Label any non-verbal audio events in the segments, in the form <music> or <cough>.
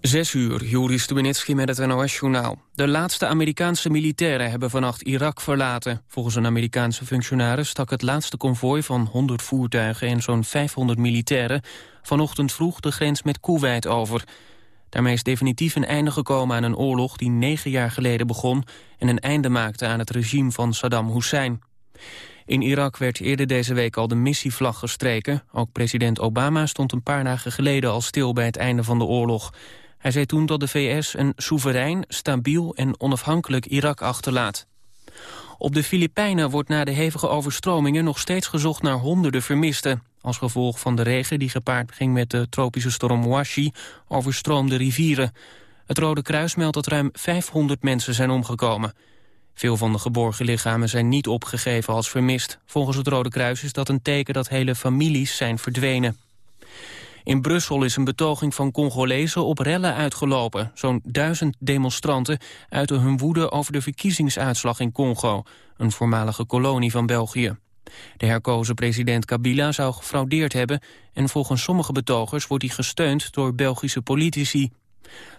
Zes uur, Joris Stubenitski met het NOS-journaal. De laatste Amerikaanse militairen hebben vannacht Irak verlaten. Volgens een Amerikaanse functionaris stak het laatste konvooi van 100 voertuigen en zo'n 500 militairen vanochtend vroeg de grens met Kuwait over. Daarmee is definitief een einde gekomen aan een oorlog die negen jaar geleden begon en een einde maakte aan het regime van Saddam Hussein. In Irak werd eerder deze week al de missievlag gestreken. Ook president Obama stond een paar dagen geleden al stil bij het einde van de oorlog. Hij zei toen dat de VS een soeverein, stabiel en onafhankelijk Irak achterlaat. Op de Filipijnen wordt na de hevige overstromingen nog steeds gezocht naar honderden vermisten. Als gevolg van de regen die gepaard ging met de tropische storm Washi overstroomde rivieren. Het Rode Kruis meldt dat ruim 500 mensen zijn omgekomen. Veel van de geborgen lichamen zijn niet opgegeven als vermist. Volgens het Rode Kruis is dat een teken dat hele families zijn verdwenen. In Brussel is een betoging van Congolezen op rellen uitgelopen. Zo'n duizend demonstranten uiten hun woede over de verkiezingsuitslag in Congo, een voormalige kolonie van België. De herkozen president Kabila zou gefraudeerd hebben... en volgens sommige betogers wordt hij gesteund door Belgische politici.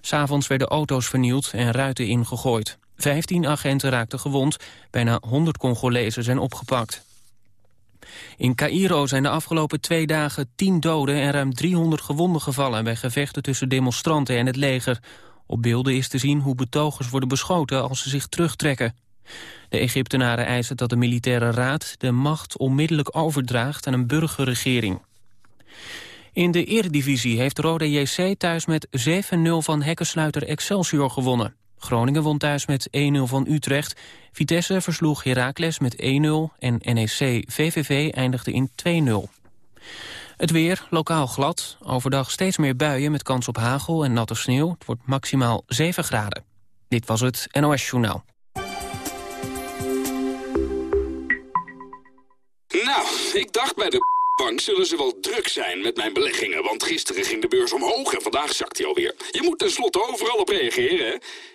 S'avonds werden auto's vernield en ruiten ingegooid. Vijftien agenten raakten gewond, bijna 100 Congolezen zijn opgepakt. In Cairo zijn de afgelopen twee dagen tien doden en ruim 300 gewonden gevallen... bij gevechten tussen demonstranten en het leger. Op beelden is te zien hoe betogers worden beschoten als ze zich terugtrekken. De Egyptenaren eisen dat de militaire raad de macht onmiddellijk overdraagt aan een burgerregering. In de eredivisie heeft Rode JC thuis met 7-0 van hekkensluiter Excelsior gewonnen. Groningen won thuis met 1-0 van Utrecht. Vitesse versloeg Heracles met 1-0 en NEC VVV eindigde in 2-0. Het weer, lokaal glad. Overdag steeds meer buien met kans op hagel en natte sneeuw. Het wordt maximaal 7 graden. Dit was het NOS Journaal. Nou, ik dacht bij de bank zullen ze wel druk zijn met mijn beleggingen. Want gisteren ging de beurs omhoog en vandaag zakt hij alweer. Je moet tenslotte overal op reageren, hè?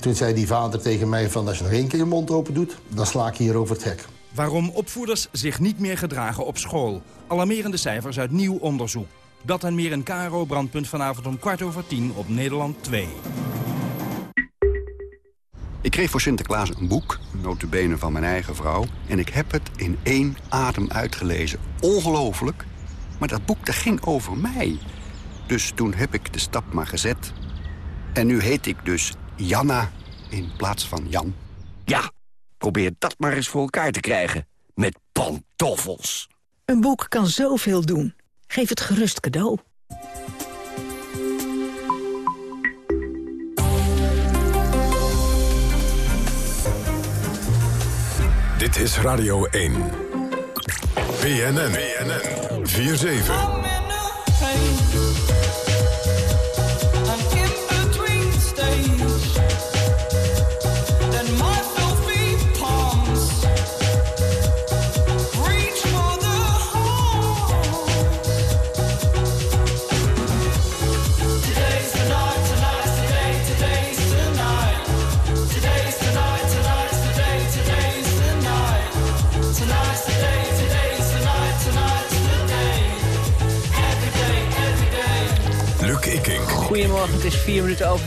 Toen zei die vader tegen mij van als je nog één keer je mond open doet, dan sla ik hier over het hek. Waarom opvoeders zich niet meer gedragen op school. Alarmerende cijfers uit nieuw onderzoek. Dat en meer in KRO Brandpunt vanavond om kwart over tien op Nederland 2. Ik kreeg voor Sinterklaas een boek, notabene van mijn eigen vrouw... en ik heb het in één adem uitgelezen. Ongelooflijk. Maar dat boek dat ging over mij. Dus toen heb ik de stap maar gezet. En nu heet ik dus Janna in plaats van Jan. Ja, probeer dat maar eens voor elkaar te krijgen. Met pantoffels. Een boek kan zoveel doen. Geef het gerust cadeau. Dit is Radio 1. BNN. BNN. 4-7.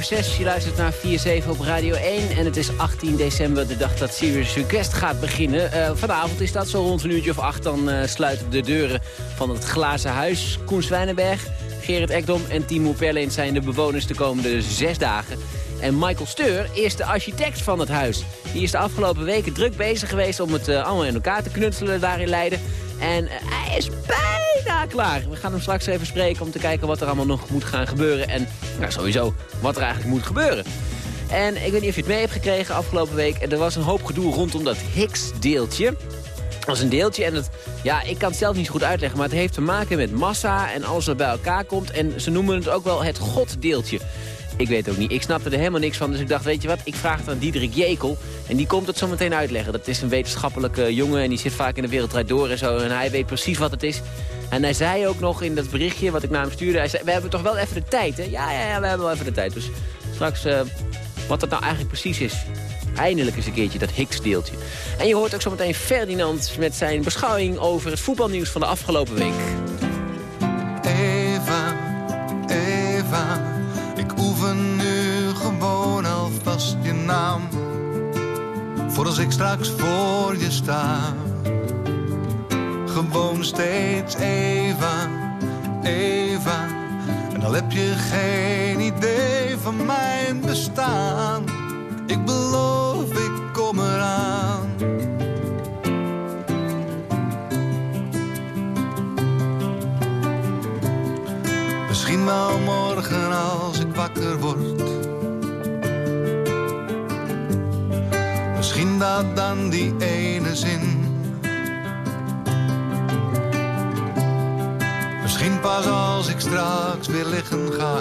6. Je luistert naar 4-7 op Radio 1. En het is 18 december, de dag dat Serious Request gaat beginnen. Uh, vanavond is dat zo rond een uurtje of acht. Dan uh, sluiten de deuren van het Glazen Huis. Koen Zwijnenberg, Gerrit Ekdom en Timo Perleen zijn de bewoners de komende zes dagen. En Michael Steur is de architect van het huis. Die is de afgelopen weken druk bezig geweest om het uh, allemaal in elkaar te knutselen daar in Leiden. En hij is bijna klaar. We gaan hem straks even spreken om te kijken wat er allemaal nog moet gaan gebeuren. En nou, sowieso wat er eigenlijk moet gebeuren. En ik weet niet of je het mee hebt gekregen afgelopen week. Er was een hoop gedoe rondom dat Higgs-deeltje. Dat was een deeltje en het, ja, ik kan het zelf niet goed uitleggen... maar het heeft te maken met massa en alles wat bij elkaar komt. En ze noemen het ook wel het goddeeltje. Ik weet ook niet. Ik snapte er helemaal niks van. Dus ik dacht, weet je wat, ik vraag het aan Diederik Jekel. En die komt het zo meteen uitleggen. Dat is een wetenschappelijke jongen en die zit vaak in de wereld door en zo. En hij weet precies wat het is. En hij zei ook nog in dat berichtje wat ik naar hem stuurde... Hij zei, we hebben toch wel even de tijd, hè? Ja, ja, ja, we hebben wel even de tijd. Dus straks uh, wat dat nou eigenlijk precies is. Eindelijk eens een keertje dat Higgs-deeltje. En je hoort ook zo meteen Ferdinand met zijn beschouwing... over het voetbalnieuws van de afgelopen week. Eva, Eva, nu gewoon alvast je naam. Voor als ik straks voor je sta gewoon steeds Eva, Eva. En al heb je geen idee van mijn bestaan. Ik beloof, ik Dat dan die ene zin Misschien pas als ik straks weer liggen ga.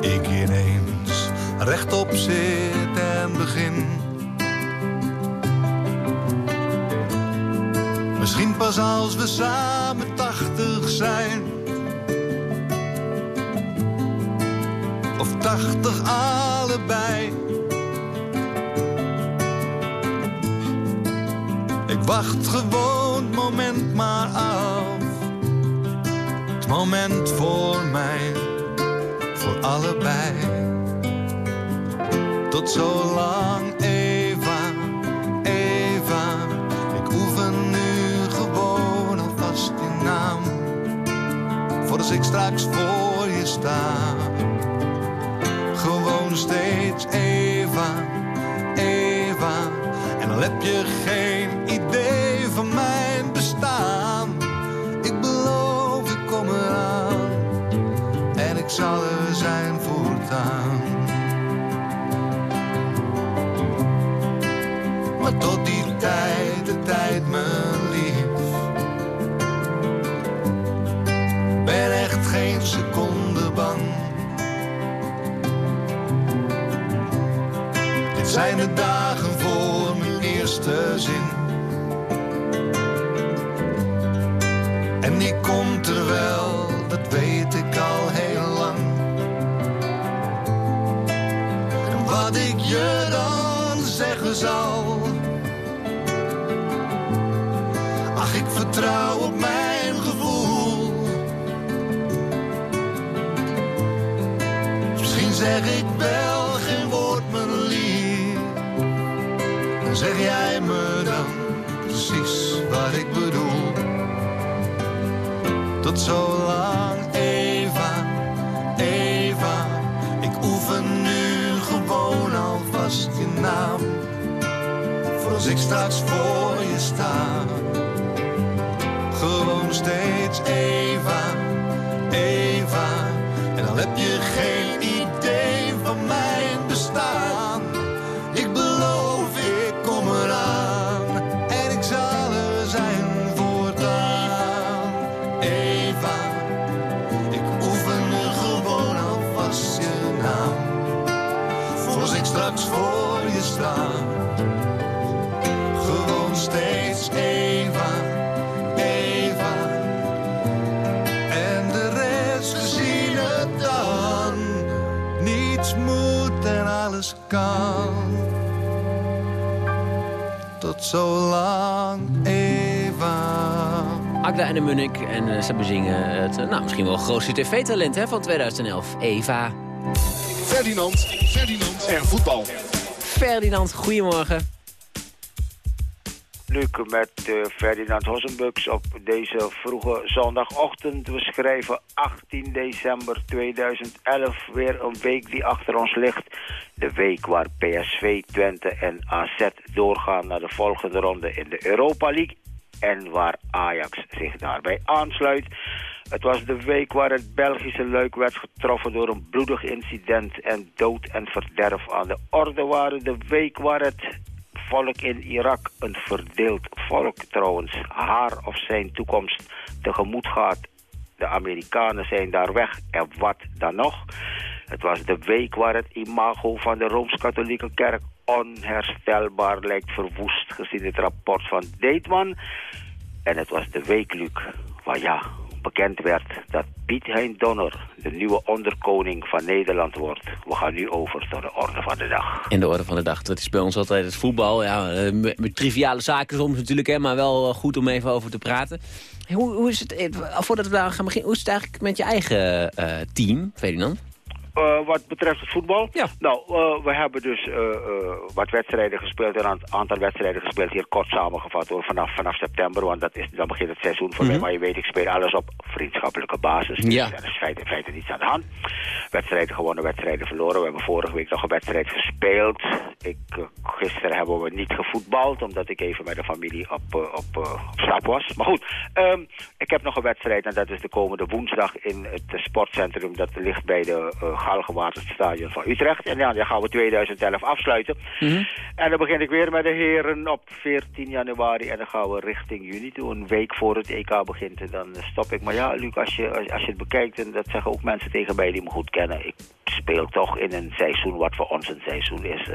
Ik ineens rechtop zit en begin. Misschien pas als we samen tachtig zijn. Of tachtig allebei. Wacht gewoon het moment maar af. Het moment voor mij, voor allebei. Tot zo lang, Eva, Eva. Ik oefen nu gewoon alvast je naam. Voor als ik straks voor je sta. Gewoon steeds Eva, Eva. En al heb je En ik zal er zijn voortaan. Maar tot die tijd, de tijd, mijn lief. Ben echt geen seconde bang. Dit zijn de dagen voor mijn eerste zin. En die komt er wel, dat weet ik vertrouw op mijn gevoel. Misschien zeg ik wel geen woord, mijn lief. En zeg jij me dan precies wat ik bedoel. Tot zo lang, Eva, Eva. Ik oefen nu gewoon alvast je naam. Voor als ik straks voor je sta. Gewoon steeds Eva, Eva. En dan heb je geen kan. Tot zo lang, Eva. Agda en de Munnik en eh, ze bezingen het eh, nou, misschien wel grootste tv-talent hè, van 2011, Eva. Ferdinand, Ferdinand en voetbal. Ferdinand, goedemorgen. Luc met uh, Ferdinand Hossenbux op deze vroege zondagochtend. We schrijven 18 december 2011, weer een week die achter ons ligt. De week waar PSV, Twente en AZ doorgaan naar de volgende ronde in de Europa League. En waar Ajax zich daarbij aansluit. Het was de week waar het Belgische Luik werd getroffen door een bloedig incident en dood en verderf aan de orde waren. De week waar het volk in Irak, een verdeeld volk trouwens, haar of zijn toekomst tegemoet gaat De Amerikanen zijn daar weg. En wat dan nog? Het was de week waar het imago van de Rooms-Katholieke Kerk onherstelbaar lijkt verwoest gezien het rapport van Deetman. En het was de week, Luc, waar ja, bekend werd dat Piet Hein Donner de nieuwe onderkoning van Nederland wordt. We gaan nu over tot de orde van de dag. In de orde van de dag. Dat is bij ons altijd het voetbal. Ja, eh, met, triviale zaken soms natuurlijk, hè, maar wel eh, goed om even over te praten. Hoe, hoe is het, eh, voordat we daar gaan beginnen, hoe is het eigenlijk met je eigen team, Ferdinand? Uh, wat betreft het voetbal? Ja. Nou, uh, we hebben dus uh, wat wedstrijden gespeeld. Een aantal wedstrijden gespeeld. Hier kort samengevat hoor. Vanaf, vanaf september. Want dat is, dan begint het seizoen voor Mhm. mij. Maar je weet, ik speel alles op vriendschappelijke basis. Dus Ja. er is in feite, in feite niets aan de hand. Wedstrijden gewonnen, wedstrijden verloren. We hebben vorige week nog een wedstrijd gespeeld. Ik, gisteren hebben we niet gevoetbald. Omdat ik even met de familie op, op, op stap was. Maar goed, um, ik heb nog een wedstrijd. En dat is de komende woensdag in het sportcentrum. Dat ligt bij de Galgenwaard, het stadion van Utrecht. En ja, dan gaan we 2011 afsluiten. Mhm. En dan begin ik weer met de heren op 14 januari. En dan gaan we richting juni toe. Een week voor het EK begint. En dan stop ik. Maar ja, Luc, als je, als, als je het bekijkt... en dat zeggen ook mensen tegen mij die me goed kennen... ik speel toch in een seizoen wat voor ons een seizoen is.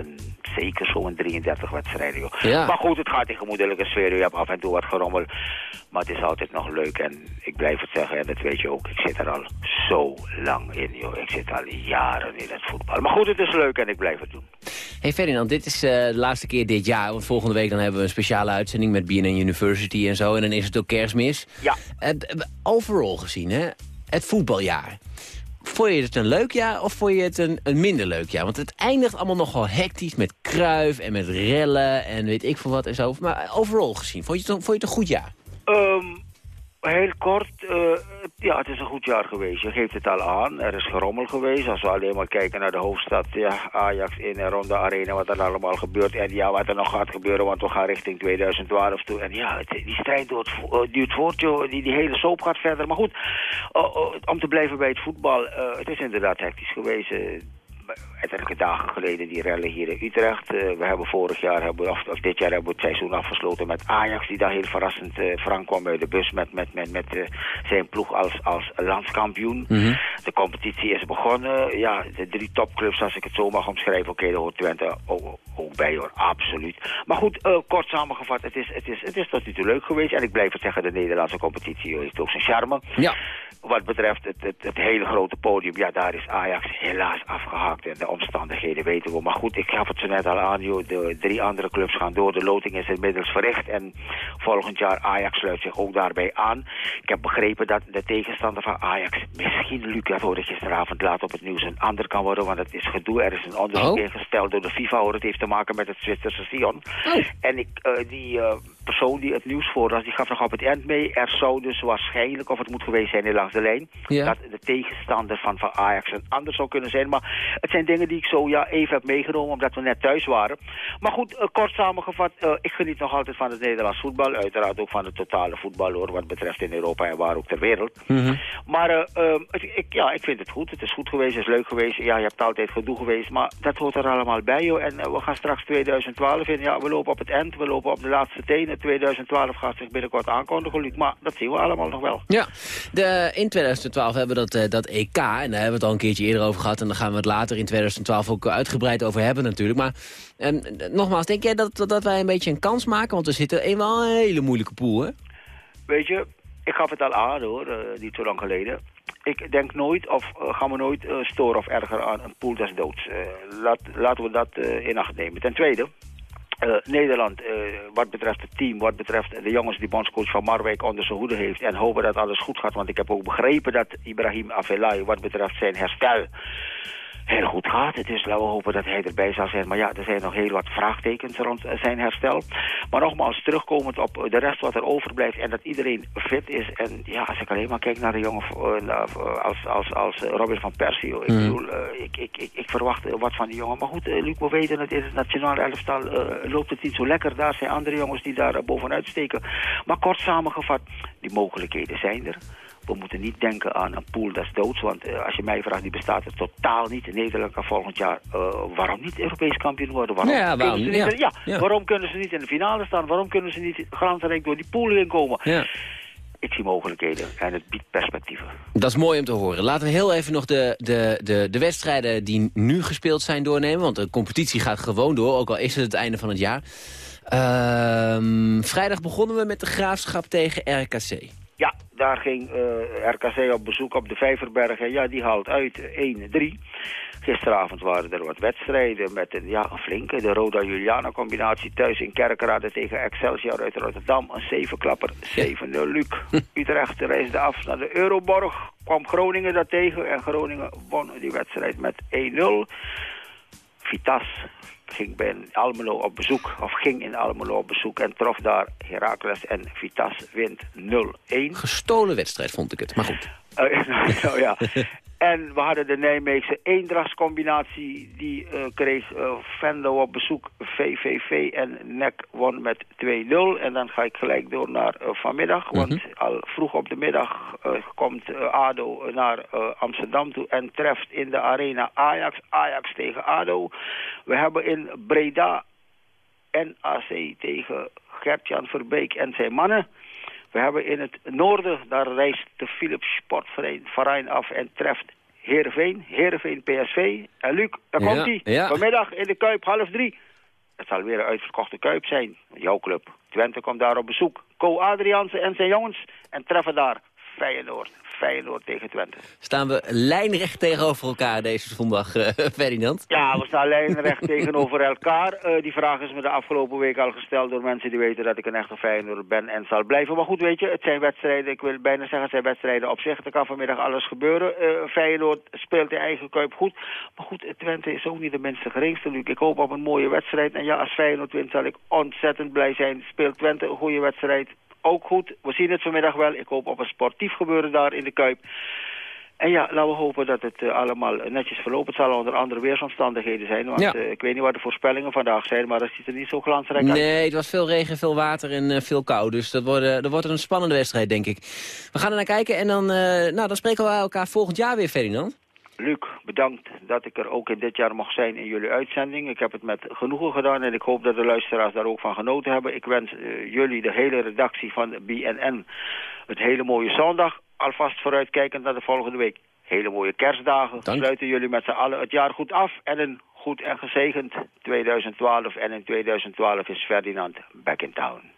Zeker zo'n 33 wedstrijden. Joh. Ja. Maar goed, het gaat in gemoedelijke sfeer. Je hebt af en toe wat gerommel. Maar het is altijd nog leuk. En ik blijf het zeggen, en dat weet je ook. Ik zit er al zo lang in, joh. Ik zit al jaren in het voetbal. Maar goed, het is leuk en ik blijf het doen. Hey Ferdinand, dit is eh, de laatste keer dit jaar. Want volgende week dan hebben we een speciale uitzending met BNN University en zo. En dan is het ook kerstmis. Ja. Uh, overal gezien, hè, het voetbaljaar. Vond je het een leuk jaar of vond je het een, minder leuk jaar? Want het eindigt allemaal nogal hectisch met kruif en met rellen en weet ik veel wat en zo. Maar overal gezien, vond je het, je het een goed jaar? Um, heel kort, uh, ja, het is een goed jaar geweest. Je geeft het al aan. Er is gerommel geweest. Als we alleen maar kijken naar de hoofdstad, ja, Ajax in en rond de arena, wat er allemaal gebeurt. En ja, wat er nog gaat gebeuren, want we gaan richting 2012 toe. En ja, die strijd duurt, uh, duurt voort. Die, die hele soap gaat verder. Maar goed, uh, om te blijven bij het voetbal, eh, het is inderdaad hectisch geweest. Eh, ettelijke dagen geleden die rellen hier in Utrecht. Uh, we hebben vorig jaar, hebben, of, of, dit jaar hebben we het seizoen afgesloten met Ajax... die daar heel verrassend uh, Frank kwam uit de bus met, met, met, met uh, zijn ploeg als, als landskampioen. Mhm. Mm -hmm. De competitie is begonnen. Ja, de drie topclubs, als ik het zo mag omschrijven... oké, okay, daar hoort Twente ook, ook, bij hoor, absoluut. Maar goed, kort samengevat, het is, het, is, het is tot nu toe leuk geweest. En ik blijf het zeggen, de Nederlandse competitie heeft ook zijn charme. Ja. Wat betreft het, het, het, hele grote podium, ja, daar is Ajax helaas afgehaakt. En de omstandigheden weten we. Maar goed, ik gaf het zo net al aan, joh, de drie andere clubs gaan door. De loting is inmiddels verricht. En volgend jaar Ajax sluit zich ook daarbij aan. Ik heb begrepen dat de tegenstander van Ajax, misschien, Luc, dat hoorde ik gisteravond laat op het nieuws, een ander kan worden. Want het is gedoe. Er is een onderzoek oh. ingesteld door de FIFA, hoor. Het heeft te maken met het Zwitserse Sion. Oh. En ik, uh, die... Uh, persoon die het nieuws voorlas, die gaf nog op het eind mee. Er zou dus waarschijnlijk, of het moet geweest zijn hier langs de lijn, ja. dat de tegenstander van, van Ajax een ander zou kunnen zijn. Maar het zijn dingen die ik zo ja, even heb meegenomen, omdat we net thuis waren. Maar goed, uh, kort samengevat, uh, ik geniet nog altijd van het Nederlands voetbal. Uiteraard ook van het totale voetbal, hoor, wat betreft in Europa en waar ook ter wereld. Mm -hmm. Maar uh, het, ik, ja, ik vind het goed. Het is goed geweest, het is leuk geweest. Ja, je hebt altijd gedoe geweest, maar dat hoort er allemaal bij, joh. En we gaan straks 2012 in. Ja, we lopen op het eind, we lopen op de laatste tenen. 2012 gaat zich binnenkort aankondigen, Luc. Maar dat zien we allemaal nog wel. Ja, de, in 2012 hebben we dat, uh, dat EK. En daar hebben we het al een keertje eerder over gehad. En daar gaan we het later in 2012 ook uitgebreid over hebben natuurlijk. Maar um, nogmaals, denk jij dat, dat wij een beetje een kans maken? Want we zitten wel een hele moeilijke pool, hè? Weet je, ik gaf het al aan hoor, uh, niet zo lang geleden. Ik denk nooit, of uh, gaan we nooit uh, storen of erger aan een pool des doods. Laat, laten we dat in acht nemen. Ten tweede, uh, Nederland, uh, wat betreft het team, wat betreft de jongens die bondscoach van Marwijk onder zijn hoede heeft. En hopen dat alles goed gaat, want ik heb ook begrepen dat Ibrahim Afelai, wat betreft zijn herstel, heel goed gaat. Het is, laten we hopen dat hij erbij zal zijn. Maar ja, er zijn nog heel wat vraagtekens rond zijn herstel. Maar nogmaals, terugkomend op de rest wat er overblijft en dat iedereen fit is. En ja, als ik alleen maar kijk naar de jongen uh, als, als, als Robin van Persie. Ik mm. bedoel, uh, ik, ik, ik, ik, verwacht wat van die jongen. Maar goed, Luc, we weten het, in het nationale elftal loopt het niet zo lekker. Daar zijn andere jongens die daar bovenuit steken. Maar kort samengevat, die mogelijkheden zijn er. We moeten niet denken aan een pool des doods. Want uh, als je mij vraagt, die bestaat er totaal niet. Nederland kan volgend jaar, uh, waarom niet Europees kampioen worden? Waarom, ja, waarom, kunnen ze niet, ja. waarom kunnen ze niet in de finale staan? Waarom kunnen ze niet glansrijk door die pool heen komen? Ja. ik zie mogelijkheden en het biedt perspectieven. Dat is mooi om te horen. Laten we heel even nog de, de, de, de wedstrijden die nu gespeeld zijn doornemen. Want de competitie gaat gewoon door, ook al is het het einde van het jaar. Ehm, vrijdag begonnen we met de graafschap tegen RKC. Daar ging eh, RKC op bezoek op de Vijverberg. En ja, die haalt uit 1-3. Gisteravond waren er wat wedstrijden met een, ja, een flinke. De Roda-Juliana combinatie thuis in Kerkrade tegen Excelsior uit Rotterdam. Een zevenklapper, 7-0 Luc. <laughs> Utrecht reisde af naar de Euroborg. Kwam Groningen daar tegen en Groningen won die wedstrijd met 1-0. Vitas ging bij Almelo op bezoek, of ging in Almelo op bezoek en trof daar Heracles en Vitas wint 0-1. Gestolen wedstrijd vond ik het, maar goed. Uh, <laughs> nou, ja. <laughs> En we hadden de Nijmeegse eendrachtscombinatie. Die uh, kreeg uh, Venlo op bezoek VVV en NEC won met 2-0. En dan ga ik gelijk door naar uh, vanmiddag. Want mm -hmm. al vroeg op de middag komt ADO naar Amsterdam toe en treft in de arena Ajax. Ajax tegen ADO. We hebben in Breda NAC tegen Gert-Jan Verbeek en zijn mannen. We hebben in het noorden, daar reist de Philips Sportverein af en treft Heerenveen, Heerenveen PSV. En Luc, daar Ja, komt hij. ja. Vanmiddag in de Kuip, half drie. Het zal weer een uitverkochte Kuip zijn. Jouw club. Twente komt daar op bezoek. Co Adriaanse en zijn jongens. En treffen daar Feyenoord. Feyenoord tegen Twente. Staan we lijnrecht tegenover elkaar deze zondag, eh, <laughs> Ferdinand? Ja, we staan lijnrecht <laughs> tegenover elkaar. Eh, die vraag is me de afgelopen week al gesteld door mensen die weten dat ik een echte Feyenoord ben en zal blijven. Maar goed, weet je, het zijn wedstrijden, ik wil bijna zeggen, het zijn wedstrijden op zich. Er kan vanmiddag alles gebeuren. Eh, Feyenoord speelt in eigen kuip goed. Maar goed, Twente is ook niet de minste geringste, Luc. Ik hoop op een mooie wedstrijd. En ja, als Feyenoord wint zal ik ontzettend blij zijn. Speelt Twente een goede wedstrijd? Ook goed. We zien het vanmiddag wel. Ik hoop op een sportief gebeuren daar in de Kuip. En ja, laten we hopen dat het uh, allemaal netjes verloopt. Het zal onder andere weersomstandigheden zijn. Want Ja. uh, ik weet niet wat de voorspellingen vandaag zijn, maar dat ziet er niet zo glansrijk uit. Nee, het was veel regen, veel water en eh, veel kou. Dus dat wordt, eh, dat wordt een spannende wedstrijd, denk ik. We gaan er naar kijken en dan, eh, nou, dan spreken we elkaar volgend jaar weer, Ferdinand. Luc, bedankt dat ik er ook in dit jaar mocht zijn in jullie uitzending. Ik heb het met genoegen gedaan en ik hoop dat de luisteraars daar ook van genoten hebben. Ik wens uh, jullie, de hele redactie van BNN, het hele mooie zondag. Alvast vooruitkijkend naar de volgende week. Hele mooie kerstdagen. Dank. Sluiten jullie met z'n allen het jaar goed af en een goed en gezegend 2012. En in 2012 is Ferdinand back in town.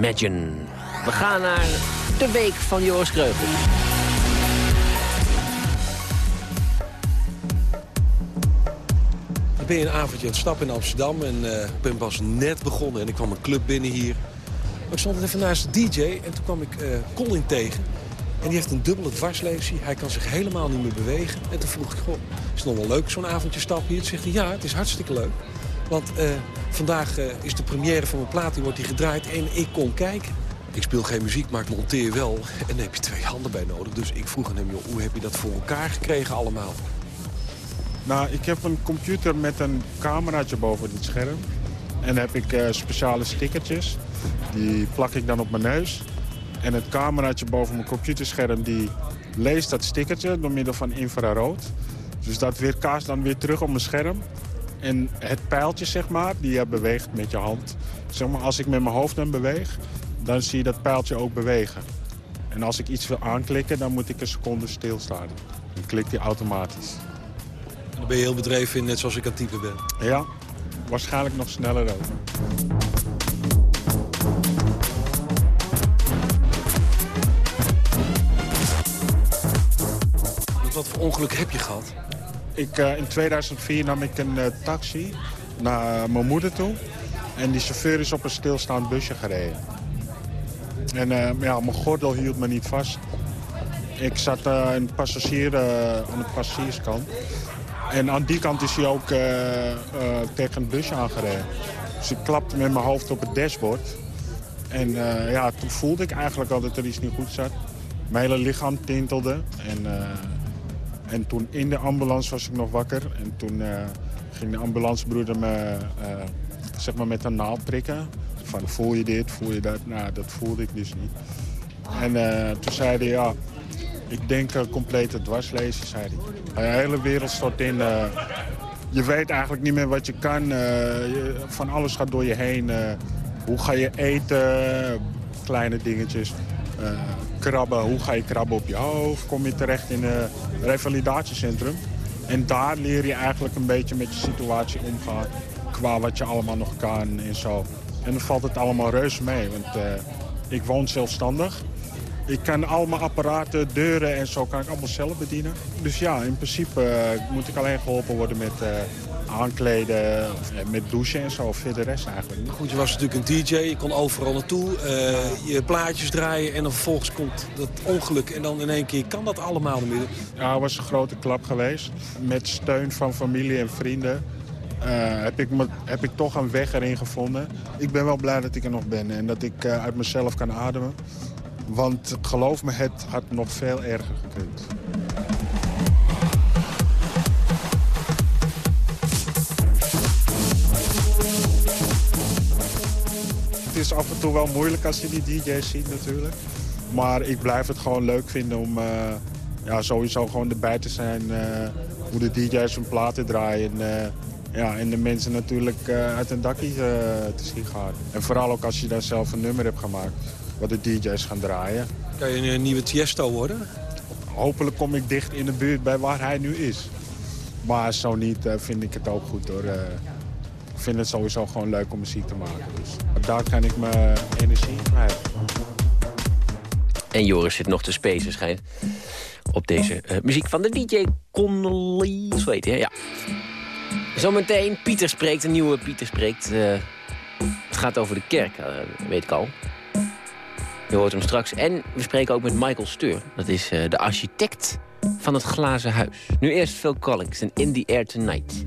Imagine. We gaan naar de week van Joris Kreugel. Ik ben een avondje aan het stappen in Amsterdam en eh, ik ben pas net begonnen en ik kwam een club binnen hier. Ik stond even naast de DJ en toen kwam ik eh Colin tegen. En die heeft een dubbele dwarslesie. Hij kan zich helemaal niet meer bewegen. En toen vroeg ik, goh, is het nog wel leuk zo'n avondje stappen hier? Toen zegt ja, het is hartstikke leuk. Want eh, vandaag eh, is de première van mijn plaat, die wordt die gedraaid en ik kon kijken. Ik speel geen muziek, maar ik monteer wel. En daar heb je twee handen bij nodig. Dus ik vroeg aan hem, joh, hoe heb je dat voor elkaar gekregen allemaal? Nou, ik heb een computer met een cameraatje boven dit scherm. En dan heb ik eh, speciale stickertjes. Die plak ik dan op mijn neus. En het cameraatje boven mijn computerscherm die leest dat stickertje door middel van infrarood. Dus dat weerkaast dan weer terug op mijn scherm. En het pijltje, zeg maar, die je beweegt met je hand. Zeg maar, als ik met mijn hoofd dan beweeg, dan zie je dat pijltje ook bewegen. En als ik iets wil aanklikken, dan moet ik een seconde stilstaan. Dan klikt hij automatisch. En dan ben je heel bedreven in, net zoals ik aan typen ben. Ja, waarschijnlijk nog sneller ook. Wat voor ongeluk heb je gehad? Ik, eh, in 2004 nam ik een eh, taxi naar mijn moeder toe. En die chauffeur is op een stilstaand busje gereden. En eh, ja, mijn gordel hield me niet vast. Ik zat eh, een passagier eh, aan de passagierskant. En aan die kant is hij ook eh, eh, tegen het busje aangereden. Dus ik klapte met mijn hoofd op het dashboard. En eh, ja, toen voelde ik eigenlijk al dat er iets niet goed zat. Mijn hele lichaam tintelde. En, eh, en toen in de ambulance was ik nog wakker. En toen eh, ging de ambulancebroeder me eh, zeg maar met een naald prikken. Van voel je dit, voel je dat? Nou, dat voelde ik dus niet. En eh, toen zei hij, ja, ik denk uh, complete dwarslezen, zei hij. De hele wereld stort in. je weet eigenlijk niet meer wat je kan. je- van alles gaat door je heen. hoe ga je eten? Kleine dingetjes. Krabben, hoe ga je krabben op je hoofd? Kom je terecht in een revalidatiecentrum. En daar leer je eigenlijk een beetje met je situatie omgaan. Qua wat je allemaal nog kan en zo. En dan valt het allemaal reuze mee. Want eh, ik woon zelfstandig. Ik kan al mijn apparaten, deuren en zo kan ik allemaal zelf bedienen. Dus ja, in principe eh, moet ik alleen geholpen worden met eh, aankleden, eh, met douchen en zo. Verder de rest eigenlijk niet. Goed, je was natuurlijk een DJ, je kon overal naartoe, eh, je plaatjes draaien... en dan vervolgens komt dat ongeluk en dan in één keer kan dat allemaal niet meer. Ja, het was een grote klap geweest. Met steun van familie en vrienden eh, heb, ik me, heb ik toch een weg erin gevonden. Ik ben wel blij dat ik er nog ben en dat ik uit mezelf kan ademen. Want geloof me, het had nog veel erger gekund. Is af en toe wel moeilijk als je die DJ's ziet natuurlijk. Maar ik blijf het gewoon leuk vinden om eh, ja, sowieso gewoon erbij te zijn. eh, hoe de DJ's hun platen draaien. En, eh, ja, en de mensen natuurlijk uit een dakkie te zien gaan. En vooral ook als je daar zelf een nummer hebt gemaakt. Wat de DJ's gaan draaien. Kan je een nieuwe Tiesto worden? Hopelijk kom ik dicht in de buurt bij waar hij nu is. Maar zo niet vind ik het ook goed hoor. Vind het sowieso gewoon leuk om muziek te maken. Dus daar kan ik mijn energie in. En Joris zit nog te spacen, schijnt. Op deze eh, muziek van de DJ Connolly. Zo heet hij, ja. Zometeen, Pieter spreekt, een nieuwe Pieter spreekt. eh, het gaat over de kerk, eh, weet ik al. Je hoort hem straks. En we spreken ook met Michael Steur. Dat is de architect van het Glazen Huis. Nu eerst Phil Collins en In the Air Tonight.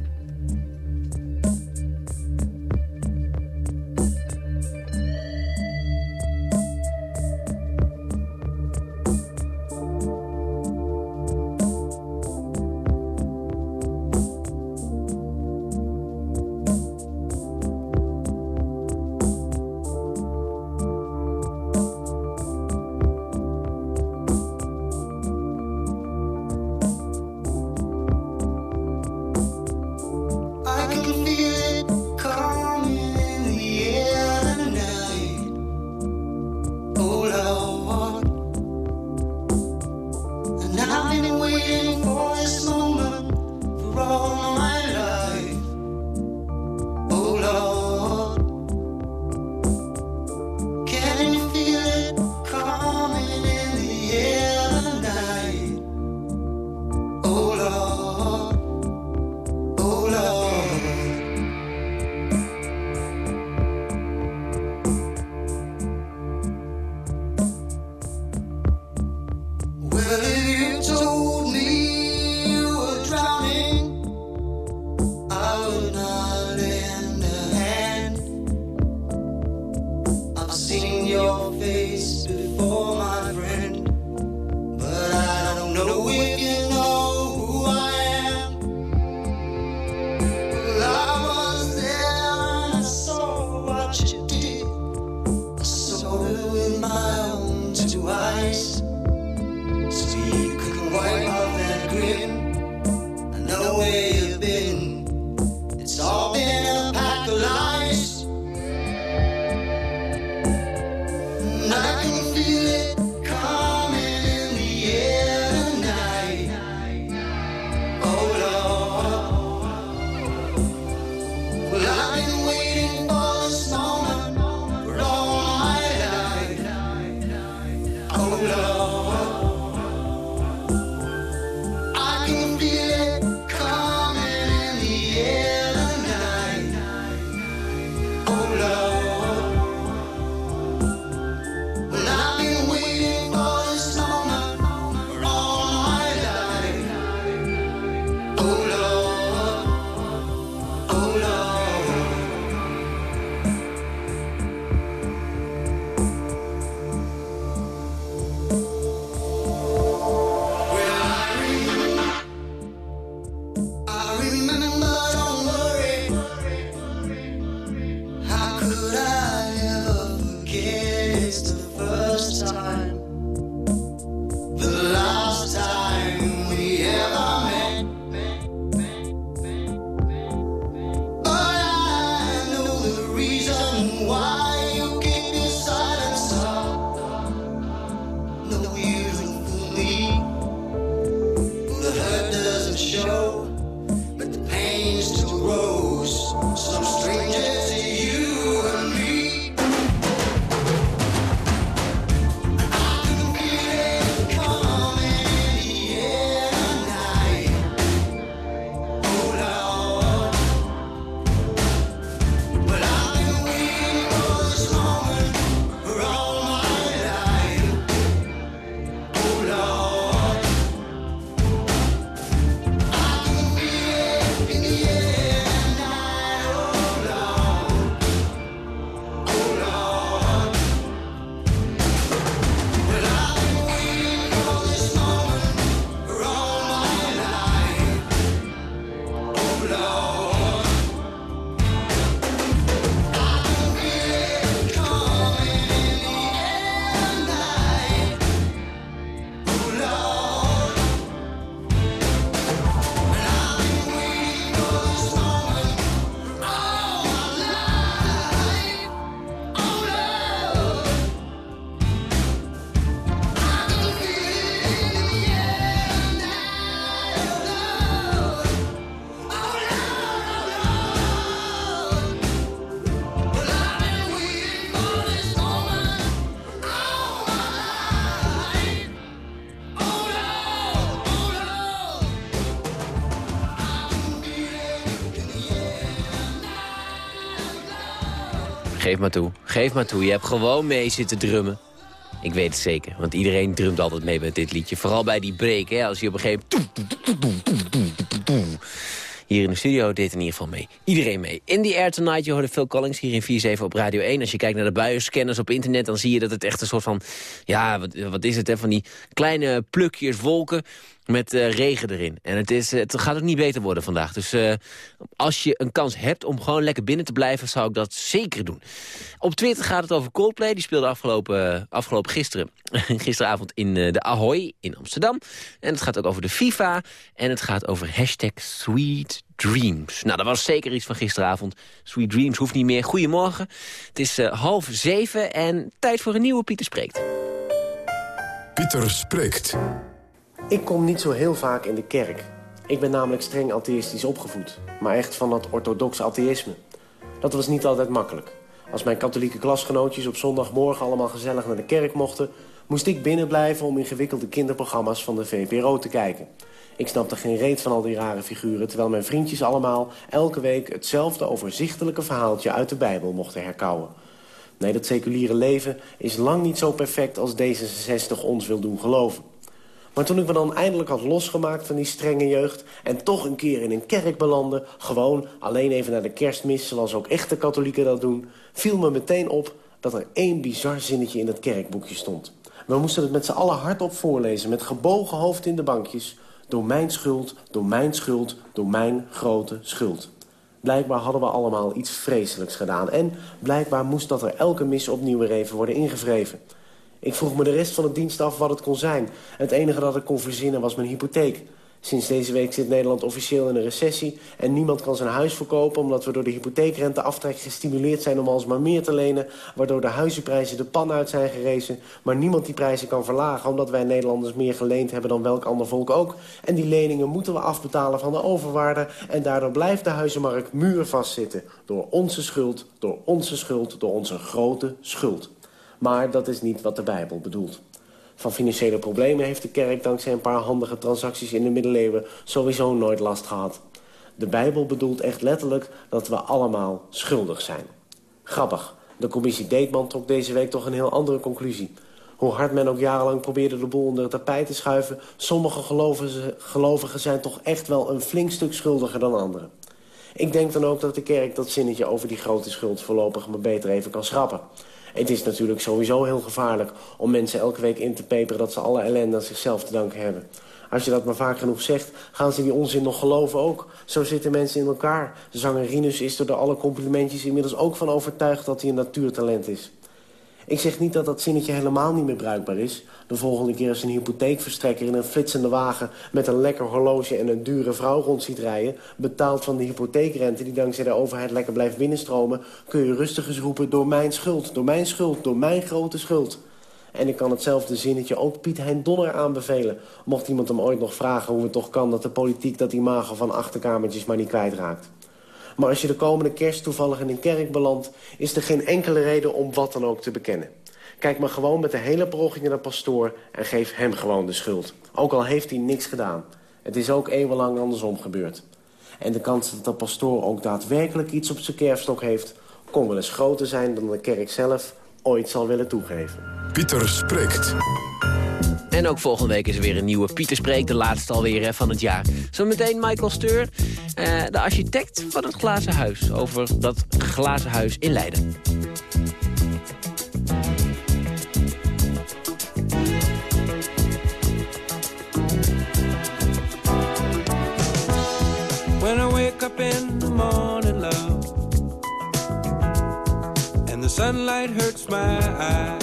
Geef maar toe. Geef maar toe. Je hebt gewoon mee zitten drummen. Ik weet het zeker, want iedereen drumt altijd mee met dit liedje. Vooral bij die break, hè, als je op een gegeven moment... studio deed in ieder geval mee. Iedereen mee. In the Air Tonight, je hoorde Phil Collins hier in 4-7 op Radio 1. Als je kijkt naar de buienscanners op internet... dan zie je dat het echt een soort van... Ja, wat, wat is het, hè? Van die kleine plukjes wolken met eh, regen erin. En het, is, eh, het gaat ook niet beter worden vandaag. Dus eh, als je een kans hebt om gewoon lekker binnen te blijven... zou ik dat zeker doen. Op Twitter gaat het over Coldplay. Die speelde afgelopen, afgelopen gisteren, <laughs> gisteravond in de Ahoy in Amsterdam. En het gaat ook over de FIFA. En het gaat over hashtag Sweet Dreams. Nou, dat was zeker iets van gisteravond. Sweet Dreams hoeft niet meer. Goedemorgen. Het is half zeven en tijd voor een nieuwe Pieter Spreekt. Pieter Spreekt. Ik kom niet zo heel vaak in de kerk. Ik ben namelijk streng atheïstisch opgevoed. Maar echt van dat orthodox atheïsme. Dat was niet altijd makkelijk. Als mijn katholieke klasgenootjes op zondagmorgen allemaal gezellig naar de kerk mochten... moest ik binnenblijven om ingewikkelde kinderprogramma's van de VPRO te kijken. Ik snapte geen reet van al die rare figuren... terwijl mijn vriendjes allemaal elke week hetzelfde overzichtelijke verhaaltje uit de Bijbel mochten herkauwen. Nee, dat seculiere leven is lang niet zo perfect als D66 ons wil doen geloven. Maar toen ik me dan eindelijk had losgemaakt van die strenge jeugd... en toch een keer in een kerk belandde... gewoon alleen even naar de kerstmis, zoals ook echte katholieken dat doen... viel me meteen op dat er één bizar zinnetje in het kerkboekje stond. We moesten het met z'n allen hardop voorlezen... met gebogen hoofd in de bankjes. Door mijn schuld, door mijn schuld, door mijn grote schuld. Blijkbaar hadden we allemaal iets vreselijks gedaan. En blijkbaar moest dat er elke mis opnieuw weer even worden ingevreven. Ik vroeg me de rest van het dienst af wat het kon zijn. Het enige dat ik kon verzinnen was mijn hypotheek. Sinds deze week zit Nederland officieel in een recessie... en niemand kan zijn huis verkopen... omdat we door de hypotheekrenteaftrek gestimuleerd zijn om alsmaar meer te lenen... waardoor de huizenprijzen de pan uit zijn gerezen... maar niemand die prijzen kan verlagen... omdat wij Nederlanders meer geleend hebben dan welk ander volk ook. En die leningen moeten we afbetalen van de overwaarde... en daardoor blijft de huizenmarkt muurvast zitten. Door onze schuld, door onze schuld, door onze grote schuld. Maar dat is niet wat de Bijbel bedoelt. Van financiële problemen heeft de kerk dankzij een paar handige transacties in de middeleeuwen sowieso nooit last gehad. De Bijbel bedoelt echt letterlijk dat we allemaal schuldig zijn. Grappig, de commissie Deetman trok deze week toch een heel andere conclusie. Hoe hard men ook jarenlang probeerde de boel onder het tapijt te schuiven... sommige gelovigen, gelovigen zijn toch echt wel een flink stuk schuldiger dan anderen. Ik denk dan ook dat de kerk dat zinnetje over die grote schuld voorlopig maar beter even kan schrappen. Het is natuurlijk sowieso heel gevaarlijk om mensen elke week in te peperen... dat ze alle ellende aan zichzelf te danken hebben. Als je dat maar vaak genoeg zegt, gaan ze die onzin nog geloven ook. Zo zitten mensen in elkaar. De zanger Rinus is door alle complimentjes inmiddels ook van overtuigd dat hij een natuurtalent is. Ik zeg niet dat dat zinnetje helemaal niet meer bruikbaar is. De volgende keer als een hypotheekverstrekker in een flitsende wagen... met een lekker horloge en een dure vrouw rond ziet rijden... betaald van de hypotheekrente die dankzij de overheid lekker blijft binnenstromen... kun je rustig eens roepen door mijn schuld, door mijn schuld, door mijn grote schuld. En ik kan hetzelfde zinnetje ook Piet Hein Donner aanbevelen. Mocht iemand hem ooit nog vragen hoe het toch kan... dat de politiek dat imago van achterkamertjes maar niet kwijtraakt. Maar als je de komende kerst toevallig in een kerk belandt... is er geen enkele reden om wat dan ook te bekennen. Kijk maar gewoon met de hele parochie naar de pastoor... en geef hem gewoon de schuld. Ook al heeft hij niks gedaan. Het is ook eeuwenlang andersom gebeurd. En de kans dat de pastoor ook daadwerkelijk iets op zijn kerfstok heeft... kon wel eens groter zijn dan de kerk zelf ooit zal willen toegeven. Pieter spreekt. En ook volgende week is er weer een nieuwe Pieter Spreek, de laatste alweer van het jaar. Zometeen Michael Steur, eh, de architect van het Glazen Huis... over dat Glazen Huis in Leiden. When I wake up in the morning, love, and the sunlight hurts my eyes,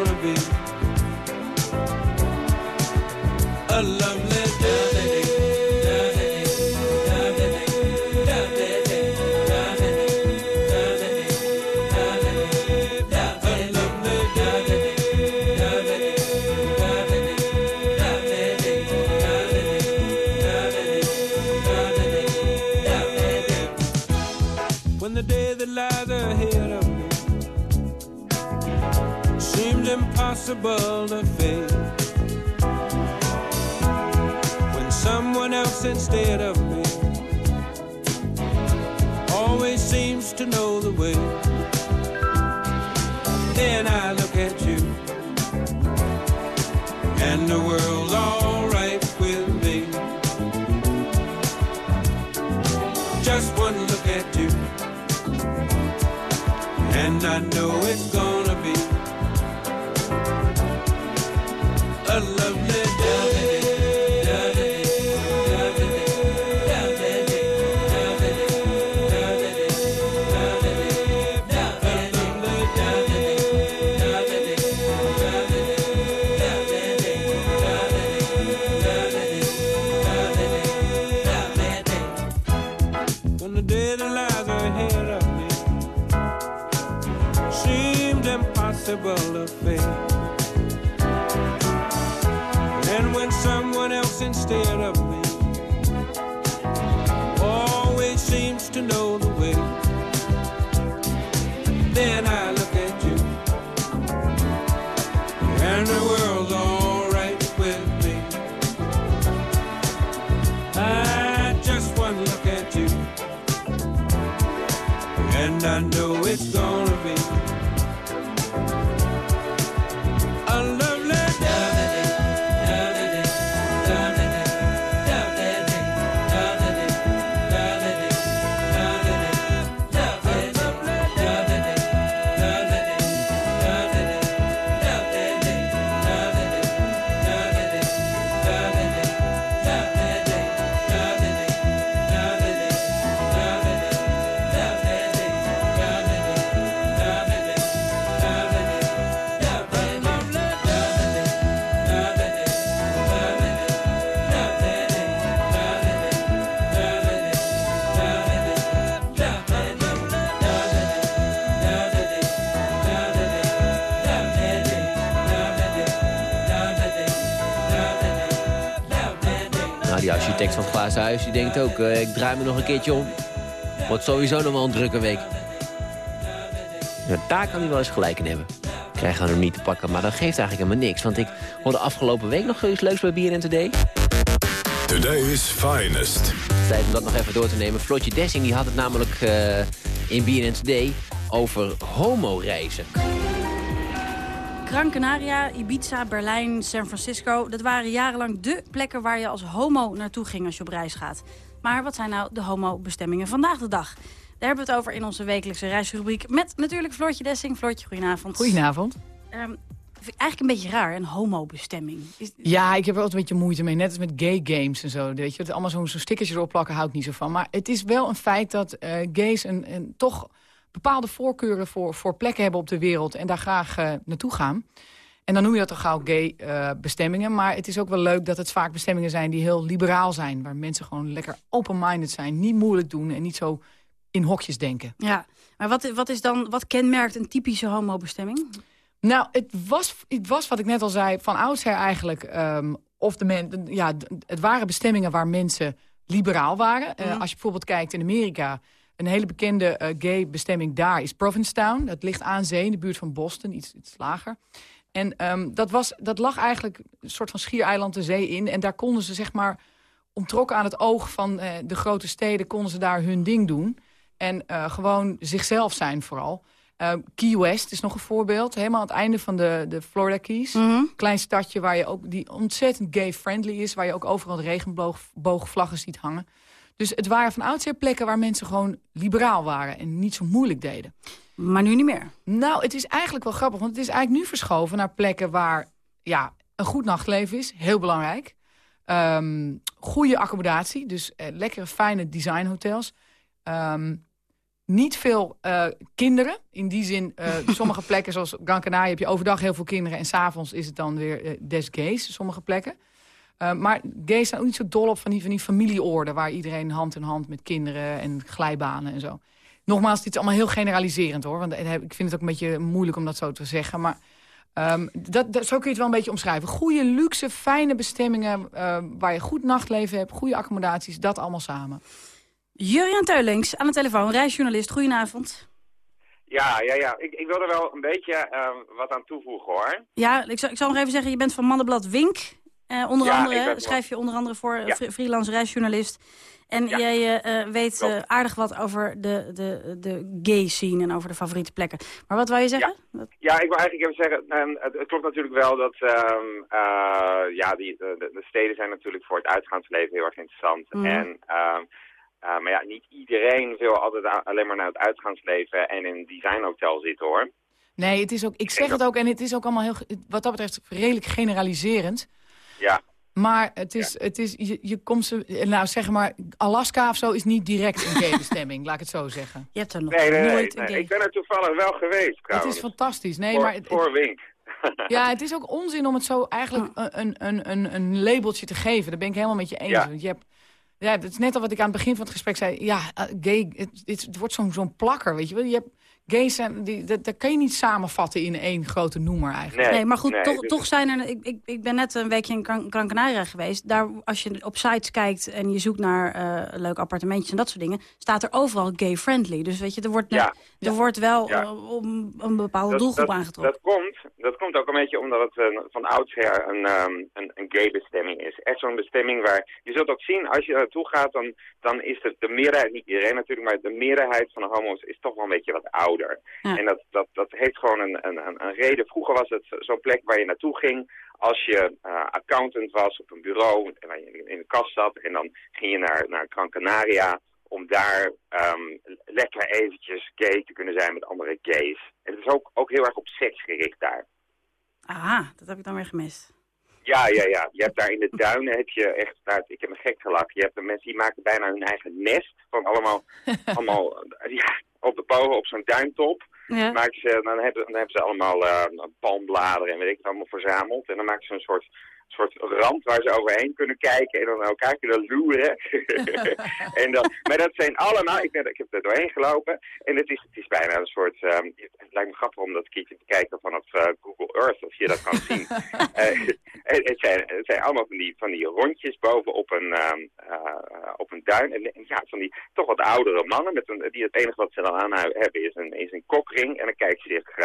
impossible to face. When someone else instead of me always seems to know the way. Then I When the day that lies ahead of me seemed impossible to face. And when someone else instead of me always seems to know van het Glazen Huis die denkt ook, eh, ik draai me nog een keertje om. Wordt sowieso nog wel een drukke week. Daar kan hij wel eens gelijk in hebben. Krijgen we hem niet te pakken, maar dat geeft eigenlijk helemaal niks. Want ik hoorde afgelopen week nog iets leuks bij BNN Today. Today's Finest. Tijd om dat nog even door te nemen. Floortje Dessing die had het namelijk eh, in BNN Today over homoreizen. Gran Canaria, Ibiza, Berlijn, San Francisco... dat waren jarenlang dé plekken waar je als homo naartoe ging als je op reis gaat. Maar wat zijn nou de homo-bestemmingen vandaag de dag? Daar hebben we het over in onze wekelijkse reisrubriek... met natuurlijk Floortje Dessing. Floortje, goedenavond. Goedenavond. Ehm, vind ik eigenlijk een beetje raar, een homo-bestemming. Is- Ja, ik heb er altijd een beetje moeite mee. Net als met gay games en zo. Weet je, het allemaal zo'n zo'n stickertje erop plakken hou ik niet zo van. Maar het is wel een feit dat eh, gays een, een, toch bepaalde voorkeuren voor, voor plekken hebben op de wereld. En daar graag eh, naartoe gaan. En dan noem je dat toch gauw gay eh, bestemmingen. Maar het is ook wel leuk dat het vaak bestemmingen zijn die heel liberaal zijn. Waar mensen gewoon lekker open-minded zijn. Niet moeilijk doen en niet zo in hokjes denken. Ja, maar wat, wat, is dan, wat kenmerkt een typische homo-bestemming? Nou, het was, het was wat ik net al zei, van oudsher eigenlijk... ehm, of de men, ja, het waren bestemmingen waar mensen liberaal waren. Eh, Mhm. als je bijvoorbeeld kijkt in Amerika... een hele bekende eh, gay bestemming daar is Provincetown. Dat ligt aan zee in de buurt van Boston, iets, iets lager. En ehm, dat, was, dat lag eigenlijk een soort van schiereiland de zee in. En daar konden ze zeg maar, ontrokken aan het oog van eh, de grote steden... konden ze daar hun ding doen. En eh, gewoon zichzelf zijn vooral. Eh, Key West is nog een voorbeeld. Helemaal aan het einde van de, de Florida Keys. Klein stadje waar je ook, die ontzettend gay-friendly is. Waar je ook overal regenboogvlaggen ziet hangen. Dus het waren van oudsher plekken waar mensen gewoon liberaal waren. En niet zo moeilijk deden. Maar nu niet meer? Nou, het is eigenlijk wel grappig. Want het is eigenlijk nu verschoven naar plekken waar ja, een goed nachtleven is. Heel belangrijk. Ehm, goede accommodatie. Dus eh, lekkere, fijne designhotels. Ehm, niet veel eh, kinderen. In die zin, eh, <laughs> sommige plekken zoals Gran Canaria heb je overdag heel veel kinderen. En s'avonds is het dan weer eh, des gays, sommige plekken. Eh, maar gays zijn ook niet zo dol op van die, van die familieorden... waar iedereen hand in hand met kinderen en glijbanen en zo. Nogmaals, dit is allemaal heel generaliserend hoor. Want ik vind het ook een beetje moeilijk om dat zo te zeggen. Maar ehm, dat, dat, zo kun je het wel een beetje omschrijven. Goede, luxe, fijne bestemmingen... eh, waar je goed nachtleven hebt, goede accommodaties, dat allemaal samen. Jurjan Teulings aan de telefoon, reisjournalist. Goedenavond. Ja, ja, ja. Ik, ik wil er wel een beetje eh, wat aan toevoegen hoor. Ja, ik zal, ik zal nog even zeggen, je bent van Mannenblad Wink. Eh, onder Ja, andere schrijf je onder andere voor Ja. freelance reisjournalist. En jij eh, eh, weet aardig wat over de, de, de gay scene en over de favoriete plekken. Maar wat wou je zeggen? Ja, ik wil eigenlijk even zeggen, ehm, het, het klopt natuurlijk wel dat ehm, eh, ja, die, de, de- de steden zijn natuurlijk voor het uitgaansleven heel erg interessant. Mhm. En, ehm, eh, maar ja, niet iedereen wil altijd alleen maar naar het uitgaansleven en in een designhotel zitten hoor. Nee, het is ook, ik zeg het ook en het is ook allemaal heel, wat dat betreft redelijk generaliserend. Ja. Maar het is, het is je, je komt ze, nou zeg maar, Alaska of zo is niet direct een gay bestemming, <laughs> laat ik het zo zeggen. Je hebt er nog Nee, nee, nee, nooit nee. Ik ben er toevallig wel geweest Het trouwens. is fantastisch. Nee, voor, maar het- voor Wink. <laughs> Ja, het is ook onzin om het zo eigenlijk een, een, een, een labeltje te geven. Daar ben ik helemaal met je eens. Ja. Want je hebt, ja, het is net al wat ik aan het begin van het gesprek zei. Ja, eh, gay, het, het, het wordt zo'n zo'n plakker, weet je wel. Je hebt, gays zijn, die, dat, dat kan je niet samenvatten in één grote noemer eigenlijk. Nee, maar goed, nee, toch, dus- toch zijn er... Ik, ik, ik ben net een weekje in Gran Canaria geweest. Daar, als je op sites kijkt en je zoekt naar eh, leuke appartementjes en dat soort dingen... staat er overal gay-friendly. Dus weet je, er wordt, Ja. er wordt wel Ja. om een bepaalde Dat- doelgroep dat, aangetrokken. Dat komt, dat komt ook een beetje omdat het eh, van oudsher een, ehm, een, een gay bestemming is. Echt zo'n bestemming waar, je zult ook zien, als je naartoe gaat, dan, dan is het de meerderheid, niet iedereen natuurlijk, maar de meerderheid van de homo's is toch wel een beetje wat ouder. Ja. En dat, dat, dat heeft gewoon een, een, een, reden. Vroeger was het zo'n plek waar je naartoe ging als je eh, accountant was op een bureau, waar je in de kast zat en dan ging je naar, naar Gran Canaria om daar ehm, lekker eventjes gay te kunnen zijn met andere gays. En het is ook, ook heel erg op seks gericht daar. Aha, dat heb ik dan weer gemist. Ja, ja, ja. Je hebt daar in de duinen heb je echt, nou, ik heb me gek gelachen. Je hebt de mensen die maken bijna hun eigen nest van allemaal, <laughs> allemaal ja, op de boven op zo'n duintop. Ja. Maken ze, dan, hebben, dan hebben ze allemaal eh, palmbladeren en weet ik het allemaal verzameld. En dan maken ze een soort, soort rand waar ze overheen kunnen kijken en dan naar elkaar kunnen loeren. <laughs> en dan, maar dat zijn allemaal, ik, ben, ik heb er doorheen gelopen en het is, het is bijna een soort, ehm, het lijkt me grappig om dat keertje te kijken vanaf eh, Google Earth, of je dat kan zien. <laughs> Eh, het, het zijn, het zijn allemaal van die, van die rondjes boven op een, ehm, eh, op een duin. En, en ja, van die toch wat oudere mannen, met een, die het enige wat ze dan aan hebben is een, is een kokring. En dan kijken ze zich,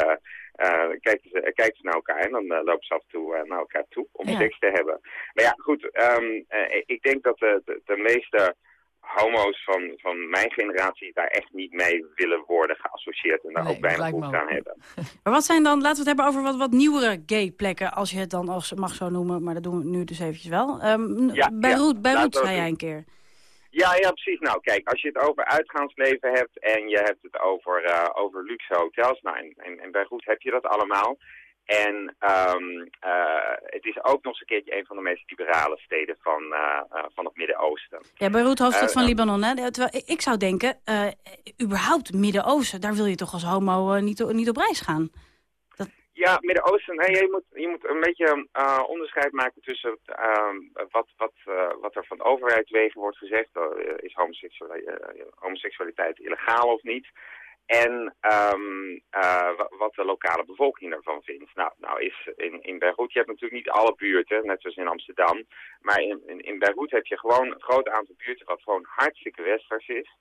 eh, kijken, ze, kijken ze naar elkaar en dan eh, lopen ze af en toe eh, naar elkaar toe om Ja. seks te hebben. Maar ja, goed, ehm, eh, ik denk dat de, de, de meeste homo's van, van mijn generatie daar echt niet mee willen worden geassocieerd en daar Nee, ook me behoefte aan hebben. Maar wat zijn dan, laten we het hebben over wat, wat nieuwere gay plekken, als je het dan als mag zo noemen, maar dat doen we nu dus eventjes wel. Ehm Ja, Beirut, ja, Beirut we zei jij een keer. Ja, ja, precies. Nou, kijk, als je het over uitgaansleven hebt en je hebt het over, eh, over luxe hotels, nou, in, in, in Beirut heb je dat allemaal. En ehm, eh, het is ook nog eens een keertje een van de meest liberale steden van, eh, van het Midden-Oosten. Ja, Beirut, hoofdstad van Libanon. Hè? Terwijl ik- zou denken, überhaupt Midden-Oosten, daar wil je toch als homo niet, niet op reis gaan? Ja, Midden-Oosten, nee, je, moet, je moet een beetje eh, onderscheid maken tussen ehm, wat, wat, eh, wat er van de overheid wordt gezegd. eh, is homoseksuali- homoseksualiteit illegaal of niet? En wa- wat de lokale bevolking ervan vindt. Nou, nou is in, in Beirut, je hebt natuurlijk niet alle buurten, net zoals in Amsterdam. Maar in, in, in Beirut heb je gewoon een groot aantal buurten wat gewoon hartstikke westers is.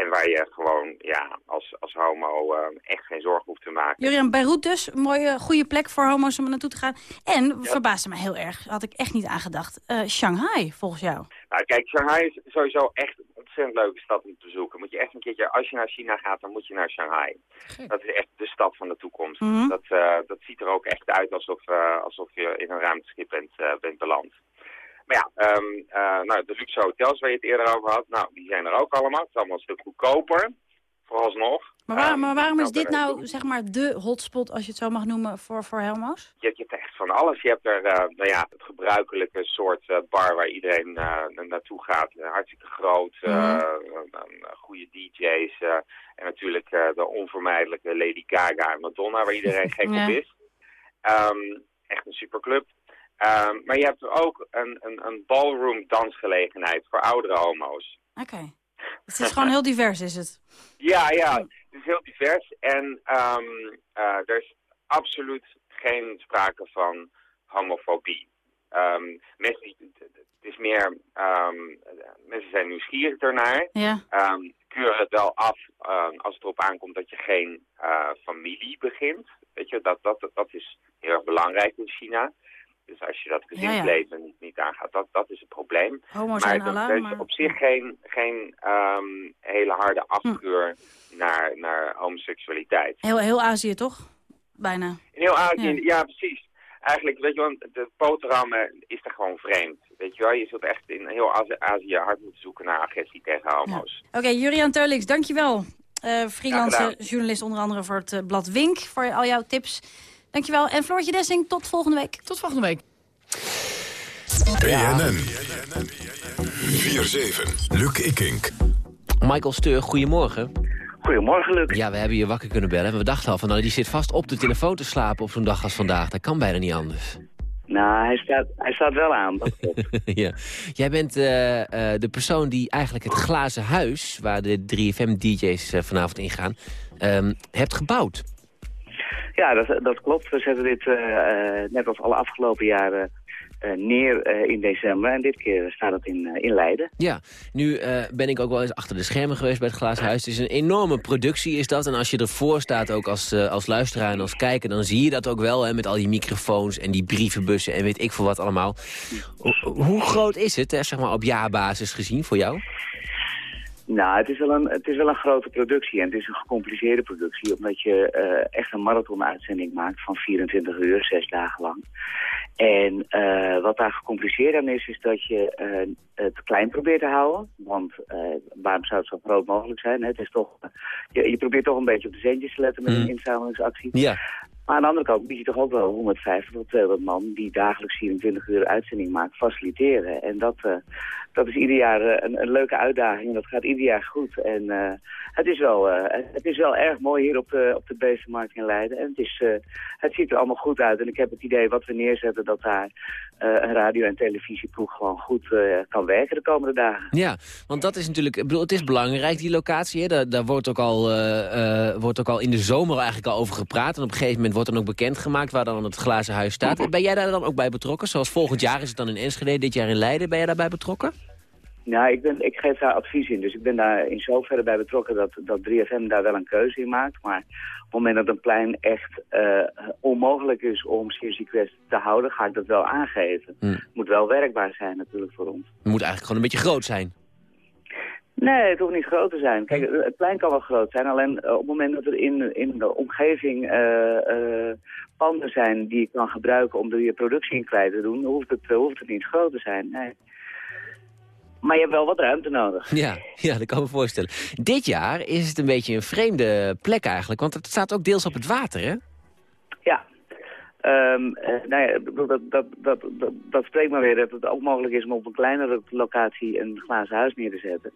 En waar je gewoon ja, als, als homo eh, echt geen zorgen hoeft te maken. Jurian, Beirut dus, een mooie, goede plek voor homo's om naartoe te gaan. En, verbaasde me heel erg, had ik echt niet aan gedacht, eh, Shanghai, volgens jou. Nou, kijk, Shanghai is sowieso echt een ontzettend leuke stad om te bezoeken. Moet je echt een keertje, als je naar China gaat, dan moet je naar Shanghai. Dat is echt de stad van de toekomst. Mhm. dat, eh, dat ziet er ook echt uit alsof, eh, alsof je in een ruimteschip bent, bent beland. Maar ja, ehm, eh, nou, de luxe hotels waar je het eerder over had, nou, die zijn er ook allemaal. Het is allemaal een stuk goedkoper, vooralsnog. Maar, waar- Ehm, maar waarom is nou, dit nou, zeg maar, de hotspot, als je het zo mag noemen, voor, voor homo's? Je, je hebt echt van alles. Je hebt er eh, nou ja, het gebruikelijke soort eh, bar waar iedereen na- naartoe gaat. Hartstikke groot, Mhm. goede DJ's. en natuurlijk de onvermijdelijke Lady Gaga en Madonna, waar iedereen <laughs> gek op is. Ehm, echt een superclub. Ehm, maar je hebt ook een, een, een ballroom dansgelegenheid voor oudere homo's. Oké. Het is gewoon <laughs> heel divers, is het? Ja, ja, het is heel divers en eh, er is absoluut geen sprake van homofobie. Ehm, mensen, het is meer, mensen zijn nieuwsgierig ernaar, Ja. Keuren het wel af als het erop aankomt dat je geen eh, familie begint. Weet je, dat, dat, dat is heel erg belangrijk in China. Dus als je dat gezinsleven niet, niet aangaat, dat, dat is het probleem. Homo's maar er is maar- op zich geen, geen ehm, hele harde afkeur naar, naar homoseksualiteit. Heel, heel Azië, toch? Bijna. In heel Azië, Ja. ja. precies. Eigenlijk, weet je wel, de boterhammen is er gewoon vreemd. Weet je wel, je zult echt in heel Azië, Azië hard moeten zoeken naar agressie tegen homo's. Oké, Jurian Teulix, dankjewel. Eh freelance journalist onder andere voor het eh, blad Wink. Voor al jouw tips. Dankjewel. En Floortje Dessing, tot volgende week. Tot volgende week. BNN. 4-7. Luc Ikink. Michael Steur, goedemorgen. Goedemorgen, Luc. Ja, we hebben je wakker kunnen bellen. We dachten al van, nou, die zit vast op de telefoon te slapen op zo'n dag als vandaag. Dat kan bijna niet anders. Nou, hij staat, hij staat wel aan. Dat klopt. <laughs> ja. Jij bent eh, eh, de persoon die eigenlijk het glazen huis... waar de 3FM-dj's eh, vanavond ingaan, ehm hebt gebouwd. Ja, dat, dat klopt. We zetten dit eh, eh, net als alle afgelopen jaren eh, neer in december. En dit keer staat het in, in Leiden. Ja, nu ben ik ook wel eens achter de schermen geweest bij het Glazen Huis. Het is een enorme productie is dat. En als je ervoor staat ook als, als luisteraar en als kijker... dan zie je dat ook wel hè, met al die microfoons en die brievenbussen... en weet ik veel wat allemaal. Ho- hoe groot is het, hè, zeg maar op jaarbasis gezien voor jou? Nou, het is, wel een, het is wel een grote productie en het is een gecompliceerde productie. Omdat je eh, echt een marathon-uitzending maakt van 24 uur, zes dagen lang. En eh, wat daar gecompliceerd aan is, is dat je eh, het klein probeert te houden. Want waarom zou het zo groot mogelijk zijn? Hè? Het is toch, je, je probeert toch een beetje op de centjes te letten met Mm. een inzamelingsactie. Ja. Maar aan de andere kant moet je toch ook wel 150 tot 200 man die dagelijks 24 uur uitzending maken, faciliteren. En dat, dat is ieder jaar eh, een, een leuke uitdaging dat gaat ieder jaar goed. En eh, het, is wel, eh, het is wel erg mooi hier op de, op de Beestenmarkt in Leiden. En het, is, het ziet er allemaal goed uit. En ik heb het idee wat we neerzetten dat daar een radio- en televisieploeg gewoon goed kan werken de komende dagen. Ja, want dat is natuurlijk, ik bedoel, het is belangrijk die locatie. Hè? Daar, daar wordt, ook al, wordt ook al in de zomer eigenlijk al over gepraat. En op een gegeven moment wordt dan ook bekendgemaakt waar dan het glazen huis staat. Ben jij daar dan ook bij betrokken? Zoals volgend jaar is het dan in Enschede, dit jaar in Leiden. Ben jij daarbij betrokken? Nou, ik, ben, ik geef daar advies in. Dus ik ben daar in zoverre bij betrokken dat, dat 3FM daar wel een keuze in maakt. Maar op het moment dat een plein echt eh, onmogelijk is om Sergi Quest te houden, ga ik dat wel aangeven. Hm. Het moet wel werkbaar zijn natuurlijk voor ons. Het moet eigenlijk gewoon een beetje groot zijn. Nee, het hoeft niet groot te zijn. Kijk, het plein kan wel groot zijn. Alleen eh, op het moment dat er in, in de omgeving eh, panden zijn die je kan gebruiken om er je productie in kwijt te doen, hoeft het, hoeft het niet groot te zijn. Nee. Maar je hebt wel wat ruimte nodig. Ja, ja, dat kan ik me voorstellen. Dit jaar is het een beetje een vreemde plek eigenlijk, want het staat ook deels op het water, hè? Ja. Ehm, eh, nou ja, dat, dat, dat, dat spreekt maar weer dat het ook mogelijk is om op een kleinere locatie een glazen huis neer te zetten.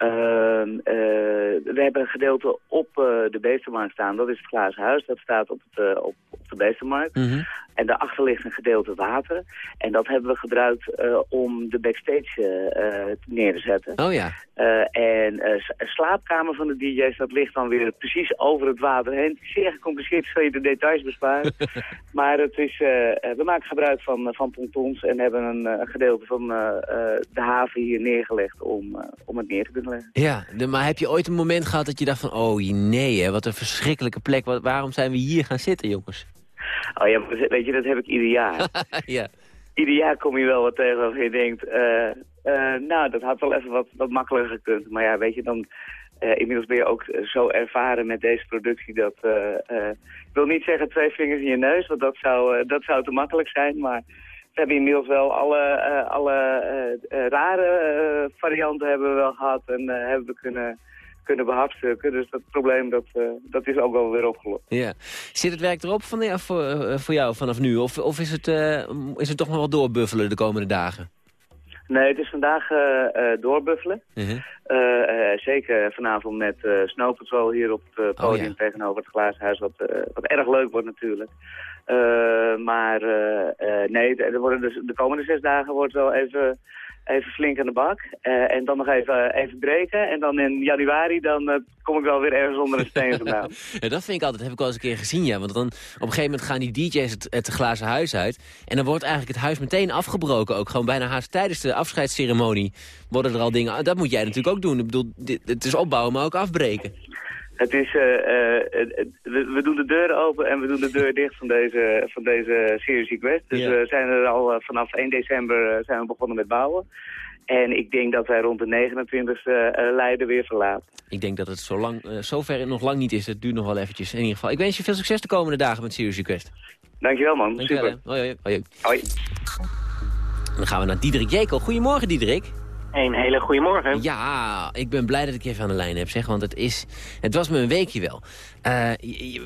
Ehm, eh, we hebben een gedeelte op eh, de beestenmarkt staan. Dat is het glazen huis. Dat staat op, het, eh, op, op de beestenmarkt. En daarachter ligt een gedeelte water. En dat hebben we gebruikt om de backstage neer te zetten. Oh ja. En een slaapkamer van de DJ's, dat ligt dan weer precies over het water heen. Zeer gecompliceerd, zul je de details besparen. <laughs> maar het is, we maken gebruik van, van pontons en hebben een, een gedeelte van de haven hier neergelegd om, om het neer te kunnen Ja, de- maar heb je ooit een moment gehad dat je dacht van... oh nee, hè, wat een verschrikkelijke plek. Wat, waarom zijn we hier gaan zitten, jongens? Oh ja, weet je, dat heb ik ieder jaar. <laughs> ja. Ieder jaar kom je wel wat tegen waarvan je denkt... eh, eh, nou, dat had wel even wat, wat makkelijker gekund. Maar ja, weet je, dan... eh, inmiddels ben je ook zo ervaren met deze productie dat... ik wil niet zeggen twee vingers in je neus, want dat zou, dat zou te makkelijk zijn. Maar we hebben inmiddels wel alle, eh, alle eh, eh, rare varianten hebben we wel gehad. En hebben we kunnen, kunnen behartstukken. Dus dat probleem, dat, dat is ook wel weer opgelost. Ja. Zit het werk erop van, voor, voor jou vanaf nu? Of, of is, het, is het toch nog wel doorbuffelen de komende dagen? Nee, het is vandaag eh, eh, doorbuffelen. Mhm. Eh, zeker vanavond met Snow Patrol hier op het eh, podium ja. tegenover het glazen huis, wat, wat erg leuk wordt natuurlijk. Maar nee, er worden dus, de komende zes dagen wordt wel even, even flink aan de bak. Eh, en dan nog even, even breken. En dan in januari dan eh, kom ik wel weer ergens onder een steen vandaan. <laughs> Ja, dat vind ik altijd, heb ik wel eens een keer gezien, ja. Want dan op een gegeven moment gaan die DJ's het, het glazen huis uit. En dan wordt eigenlijk het huis meteen afgebroken ook. Gewoon bijna haast tijdens de afscheidsceremonie worden er al dingen... Dat moet jij natuurlijk ook doen. Ik bedoel, dit, het is opbouwen, maar ook afbreken. Het is, eh, eh, we, doen de deur open en we doen de deur dicht van deze, van deze Series Quest. Dus we zijn er al eh, vanaf 1 december zijn we begonnen met bouwen. En ik denk dat wij rond de 29e eh, Leiden weer verlaten. Ik denk dat het zo lang, zover nog lang niet is. Het duurt nog wel eventjes. In ieder geval, ik wens je veel succes de komende dagen met Serious Request. Dankjewel man, Dankjewel, super. Hoi, hoi, hoi. Hoi. Dan gaan we naar Diederik Jekel. Goedemorgen, Diederik. Een hele goede morgen. Ja, ik ben blij dat ik je even aan de lijn heb, zeg. Want het, is, het was me een weekje wel. Eh,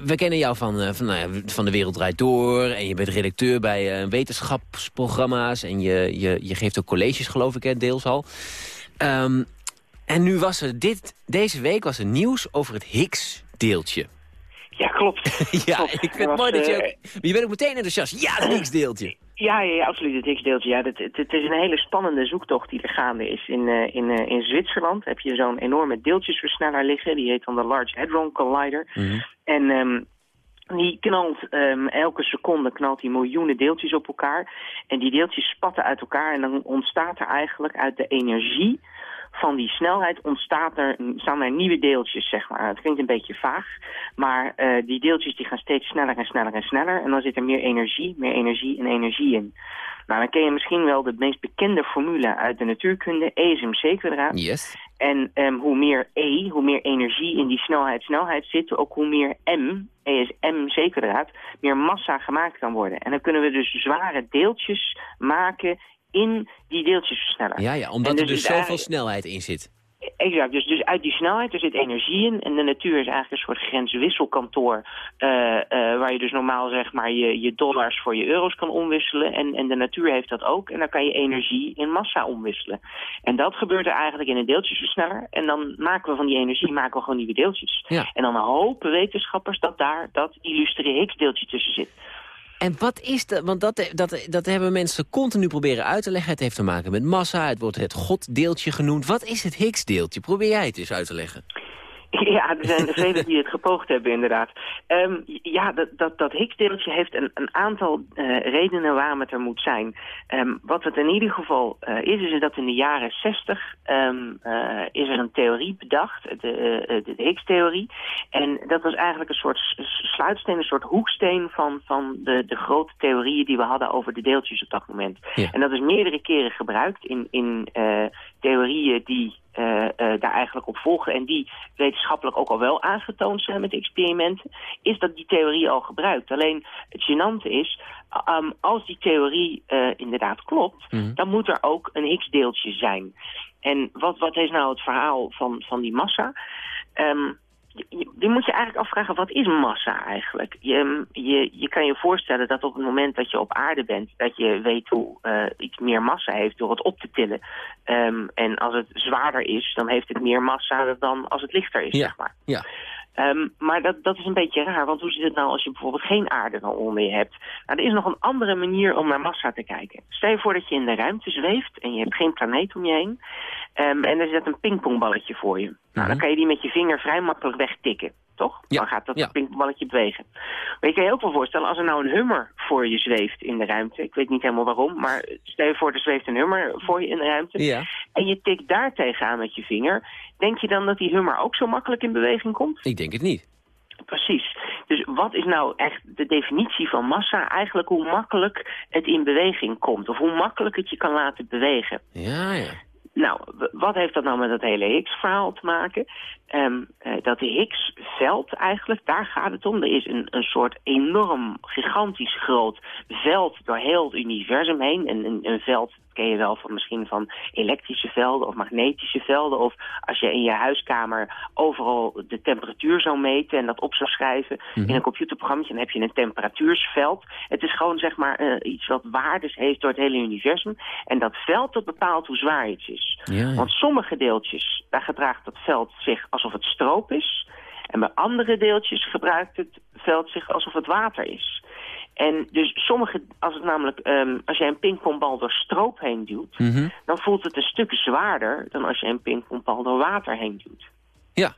we kennen jou van, eh, van, nou ja, van De Wereld Draait Door. En je bent redacteur bij eh, wetenschapsprogramma's. En je, je, je geeft ook colleges, geloof ik, hè, deels al. Ehm, en nu was er dit, deze week was er nieuws over het Higgs-deeltje. Ja, klopt. <laughs> ja, Klopt. ik vind het was, mooi dat je eh, ook... Je bent ook meteen enthousiast. Ja, het Higgs-deeltje. Ja, ja, ja, absoluut. Het Higgs-deeltje. Ja, het, het, het is een hele spannende zoektocht die er gaande is. In, eh, in, eh, in Zwitserland heb je zo'n enorme deeltjesversneller liggen. Die heet dan de Large Hadron Collider. En ehm, die knalt ehm, elke seconde knalt die miljoenen deeltjes op elkaar. En die deeltjes spatten uit elkaar. En dan ontstaat er eigenlijk uit de energie van die snelheid ontstaat er, staan er nieuwe deeltjes, zeg maar. Het klinkt een beetje vaag, maar eh, die deeltjes die gaan steeds sneller en sneller en sneller. En dan zit er meer energie, meer energie en energie in. Nou, dan ken je misschien wel de meest bekende formule uit de natuurkunde, E is mc kwadraat. Yes. En ehm, hoe meer E, hoe meer energie in die snelheid, snelheid zit, ook hoe meer M, E is mc kwadraat, meer massa gemaakt kan worden. En dan kunnen we dus zware deeltjes maken in die deeltjesversneller. Ja, ja, omdat er dus is zoveel eigenlijk- snelheid in zit. Exact, dus, dus uit die snelheid er zit energie in. En de natuur is eigenlijk een soort grenswisselkantoor. eh, eh, waar je dus normaal zeg maar je, je dollars voor je euro's kan omwisselen. En, en de natuur heeft dat ook. En dan kan je energie in massa omwisselen. En dat gebeurt er eigenlijk in een deeltjesversneller. En dan maken we van die energie maken we gewoon nieuwe deeltjes. Ja. En dan hopen wetenschappers dat daar dat illustre Higgs-deeltje tussen zit. En wat is dat? Want dat, dat, dat hebben mensen continu proberen uit te leggen. Het heeft te maken met massa, het wordt het goddeeltje genoemd. Wat is het Higgs-deeltje? Probeer jij het eens uit te leggen. <laughs> Ja, er zijn er velen die het gepoogd hebben, inderdaad. Ehm, ja, dat, dat, dat heeft een, een aantal eh, redenen waarom het er moet zijn. Ehm, wat het in ieder geval eh, is, is dat in de jaren 60 ehm, eh, is er een theorie bedacht, de, de, de Higgs-theorie. En dat was eigenlijk een soort sluitsteen, een soort hoeksteen van, van de, de grote theorieën die we hadden over de deeltjes op dat moment. Ja. En dat is meerdere keren gebruikt in, in theorieën die daar eigenlijk op volgen en die wetenschappelijk ook al wel aangetoond zijn met experimenten, is dat die theorie al gebruikt. Alleen het gênante is, um, als die theorie eh, inderdaad klopt, dan moet er ook een Higgs-deeltje zijn. En wat, wat is nou het verhaal van, van die massa? Ehm, je, je moet je eigenlijk afvragen, wat is massa eigenlijk? Je, je, je kan je voorstellen dat op het moment dat je op aarde bent... dat je weet hoe eh, iets meer massa heeft door het op te tillen. Ehm, en als het zwaarder is, dan heeft het meer massa dan als het lichter is, zeg maar. Ja. Ehm, maar dat, dat is een beetje raar, want hoe zit het nou als je bijvoorbeeld geen aarde dan onder je hebt? Nou, er is nog een andere manier om naar massa te kijken. Stel je voor dat je in de ruimte zweeft en je hebt geen planeet om je heen. ehm, en er zit een pingpongballetje voor je. Nou, dan kan je die met je vinger vrij makkelijk wegtikken, toch? Dan gaat dat pingpongballetje bewegen. Maar je kan je ook wel voorstellen, als er nou een hummer voor je zweeft in de ruimte. Ik weet niet helemaal waarom, maar stel je voor, er zweeft een hummer voor je in de ruimte. Ja. En je tikt daar tegenaan met je vinger. Denk je dan dat die hummer ook zo makkelijk in beweging komt? Ik denk het niet. Precies. Dus wat is nou echt de definitie van massa? Eigenlijk hoe makkelijk het in beweging komt. Of hoe makkelijk het je kan laten bewegen. Ja, ja. Nou, wat heeft dat nou met dat hele Higgs-verhaal te maken? Ehm, eh, dat Higgs-veld eigenlijk, daar gaat het om. Er is een, een soort enorm, gigantisch groot veld door heel het universum heen. En een, een veld ken je wel van misschien van elektrische velden of magnetische velden. Of als je in je huiskamer overal de temperatuur zou meten en dat op zou schrijven Mhm. in een computerprogramma, dan heb je een temperatuursveld. Het is gewoon zeg maar eh, iets wat waardes heeft door het hele universum. En dat veld dat bepaalt hoe zwaar iets is. Ja. Want sommige deeltjes, daar gedraagt dat veld zich alsof het stroop is. En bij andere deeltjes gebruikt het veld zich alsof het water is. En dus sommige, als het namelijk, ehm, als jij een pingpongbal door stroop heen duwt, Mhm. dan voelt het een stuk zwaarder dan als je een pingpongbal door water heen duwt. Ja.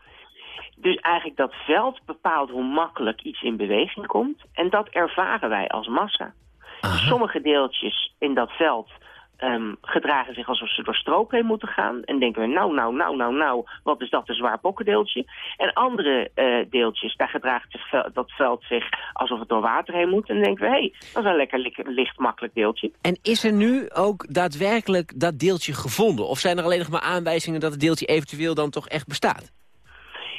Dus eigenlijk dat veld bepaalt hoe makkelijk iets in beweging komt. En dat ervaren wij als massa. Sommige deeltjes in dat veld ehm, gedragen zich alsof ze door stroop heen moeten gaan. En denken we, nou, nou, nou, nou, nou, wat is dat een zwaar bokkendeeltje. En andere eh, deeltjes, daar gedraagt zich dat veld zich alsof het door water heen moet. En denken we, hé, hey, dat is een lekker li- licht, makkelijk deeltje. En is er nu ook daadwerkelijk dat deeltje gevonden? Of zijn er alleen nog maar aanwijzingen dat het deeltje eventueel dan toch echt bestaat?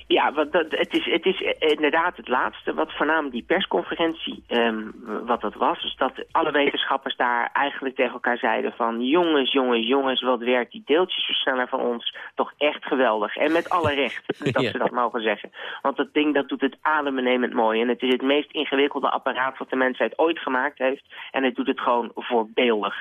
Ja, want dat, het, is, het is inderdaad het laatste wat voornamelijk die persconferentie, ehm, wat dat was. Dus dat alle wetenschappers daar eigenlijk tegen elkaar zeiden van... jongens, jongens, jongens, wat werkt die deeltjesversneller van ons toch echt geweldig. En met alle recht <laughs> dat Ja. ze dat mogen zeggen. Want dat ding dat doet het adembenemend mooi. En het is het meest ingewikkelde apparaat wat de mensheid ooit gemaakt heeft. En het doet het gewoon voorbeeldig.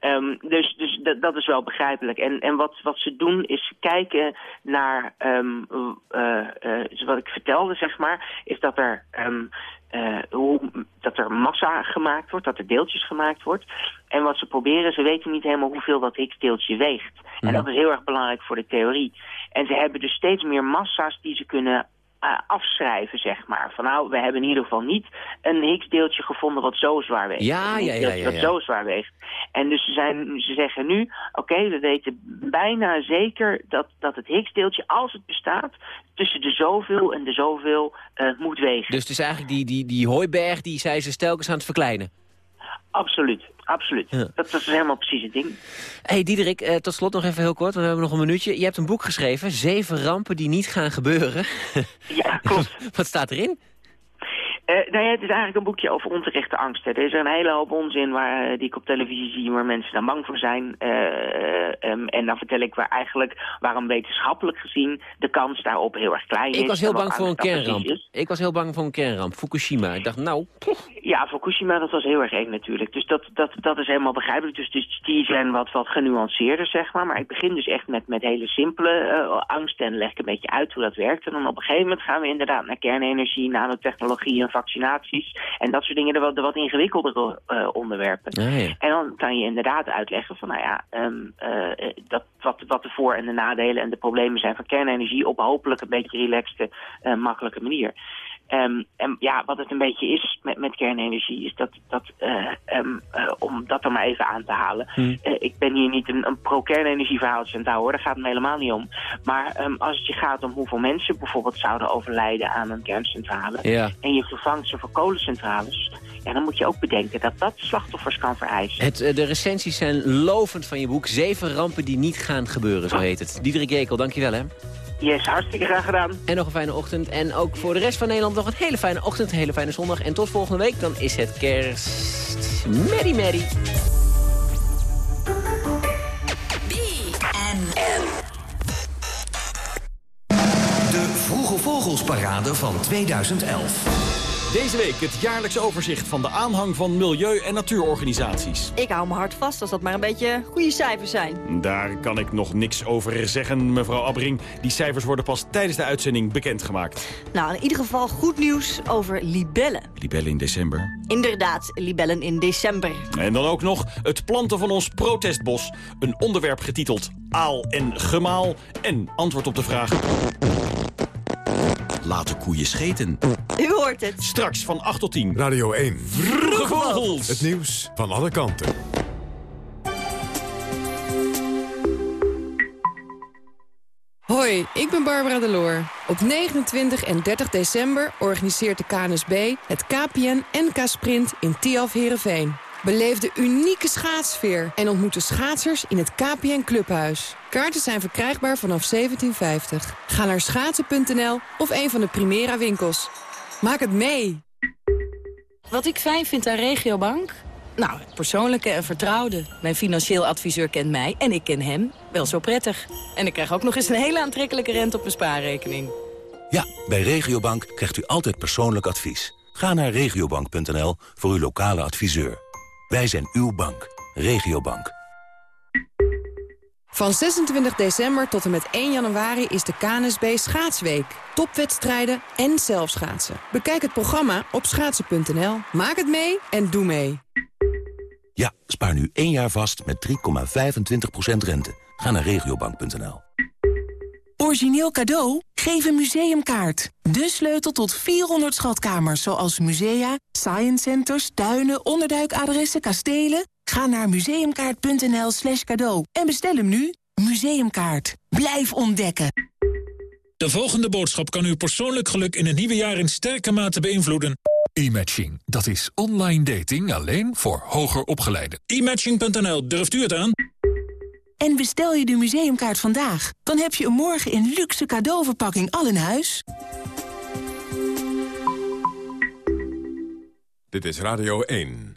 Ehm, dus dus dat, dat is wel begrijpelijk. En, en wat, wat ze doen is kijken naar, ehm, eh, eh, wat ik vertelde, zeg maar, is dat er, ehm, eh, hoe, dat er massa gemaakt wordt, dat er deeltjes gemaakt wordt. En wat ze proberen, ze weten niet helemaal hoeveel dat Higgs-deeltje weegt. En dat is heel erg belangrijk voor de theorie. En ze hebben dus steeds meer massa's die ze kunnen eh, afschrijven, zeg maar. Van nou, we hebben in ieder geval niet een Higgs-deeltje gevonden wat zo zwaar weegt. Ja, ja. zo zwaar weegt. En dus ze, zijn, ze zeggen nu, oké, we weten bijna zeker dat, dat het Higgs-deeltje, als het bestaat, tussen de zoveel en de zoveel eh, moet wegen. Dus het is eigenlijk die, die, die hooiberg die zij ze stelkens aan het verkleinen. Absoluut, absoluut. Ja. Dat, is helemaal precies het ding. hey, Diederik, eh, tot slot nog even heel kort, want we hebben nog een minuutje. Je hebt een boek geschreven, Zeven rampen die niet gaan gebeuren. <laughs> Ja, klopt. <laughs> Wat staat erin? Eh, nou ja, het is eigenlijk een boekje over onterechte angst. hè. Er is een hele hoop onzin waar, eh, die ik op televisie zie waar mensen dan bang voor zijn. Eh, ehm, en dan vertel ik waar eigenlijk waarom wetenschappelijk gezien de kans daarop heel erg klein is. Ik was heel bang voor een kernramp. Ik was heel bang voor een kernramp, Fukushima. Ik dacht, nou, Ja, Fukushima, dat was heel erg eng natuurlijk. Dus dat, dat, dat is helemaal begrijpelijk. Dus, dus die zijn wat, wat genuanceerder, zeg maar. Maar ik begin dus echt met, met hele simpele eh, angsten en leg ik een beetje uit hoe dat werkt. En dan op een gegeven moment gaan we inderdaad naar kernenergie, nanotechnologie en vaccinaties en dat soort dingen, de wat, de wat ingewikkeldere eh, onderwerpen. Ah. En dan kan je inderdaad uitleggen van, nou ja, ehm, eh, dat, wat, wat de voor- en de nadelen en de problemen zijn van kernenergie op hopelijk een beetje relaxte, makkelijke manier. Ehm, en ja, wat het een beetje is met, met kernenergie, is dat, dat eh, ehm, eh, om dat er maar even aan te halen. Hm. Eh, ik ben hier niet een, een pro-kernenergie verhaaltje aan het houden, hoor. daar gaat het me helemaal niet om. Maar ehm, als het je gaat om hoeveel mensen bijvoorbeeld zouden overlijden aan een kerncentrale, Ja. en je vervangt ze voor kolencentrales, ja, dan moet je ook bedenken dat dat slachtoffers kan vereisen. Het, de recensies zijn lovend van je boek. Zeven rampen die niet gaan gebeuren, zo heet het. Diederik Jekel, dankjewel hè. Yes, hartstikke graag gedaan. En nog een fijne ochtend. En ook voor de rest van Nederland nog een hele fijne ochtend, een hele fijne zondag. En tot volgende week, dan is het kerst... Merry Merry. De Vroege Vogelsparade van 2011. Deze week het jaarlijkse overzicht van de aanhang van milieu- en natuurorganisaties. Ik hou me hard vast als dat maar een beetje goede cijfers zijn. Daar kan ik nog niks over zeggen, mevrouw Abbring. Die cijfers worden pas tijdens de uitzending bekendgemaakt. Nou, in ieder geval goed nieuws over libellen. Libellen in december. Inderdaad, libellen in december. En dan ook nog het planten van ons protestbos. Een onderwerp getiteld Aal en Gemaal. En antwoord op de vraag... Laten koeien scheten. U hoort het. Straks van 8 tot 10. Radio 1. Vroege Vogels. Het nieuws van alle kanten. Hoi, ik ben Barbara Deloor. Op 29 en 30 december organiseert de KNSB het KPN NK Sprint in Tialf Herenveen. Beleef de unieke schaatsfeer en ontmoet de schaatsers in het KPN Clubhuis. Kaarten zijn verkrijgbaar vanaf 1750. Ga naar schaatsen.nl of een van de Primera winkels. Maak het mee! Wat ik fijn vind aan Regiobank? Nou, het persoonlijke en vertrouwde. Mijn financieel adviseur kent mij en ik ken hem wel zo prettig. En ik krijg ook nog eens een hele aantrekkelijke rente op mijn spaarrekening. Ja, bij Regiobank krijgt u altijd persoonlijk advies. Ga naar regiobank.nl voor uw lokale adviseur. Wij zijn uw bank. Regiobank. Van 26 december tot en met 1 januari is de KNSB Schaatsweek. Topwedstrijden en zelfschaatsen. Bekijk het programma op schaatsen.nl. Maak het mee en doe mee. Ja, spaar nu één jaar vast met 3,25% rente. Ga naar regiobank.nl. Origineel cadeau? Geef een museumkaart. De sleutel tot 400 schatkamers, zoals musea, science centers, tuinen, onderduikadressen, kastelen. Ga naar museumkaart.nl slash cadeau en bestel hem nu. Museumkaart. Blijf ontdekken. De volgende boodschap kan uw persoonlijk geluk in het nieuwe jaar in sterke mate beïnvloeden. E-matching, dat is online dating alleen voor hoger opgeleiden. E-matching.nl, durft u het aan? En bestel je de museumkaart vandaag, dan heb je hem morgen in luxe cadeauverpakking al in huis. Dit is Radio 1.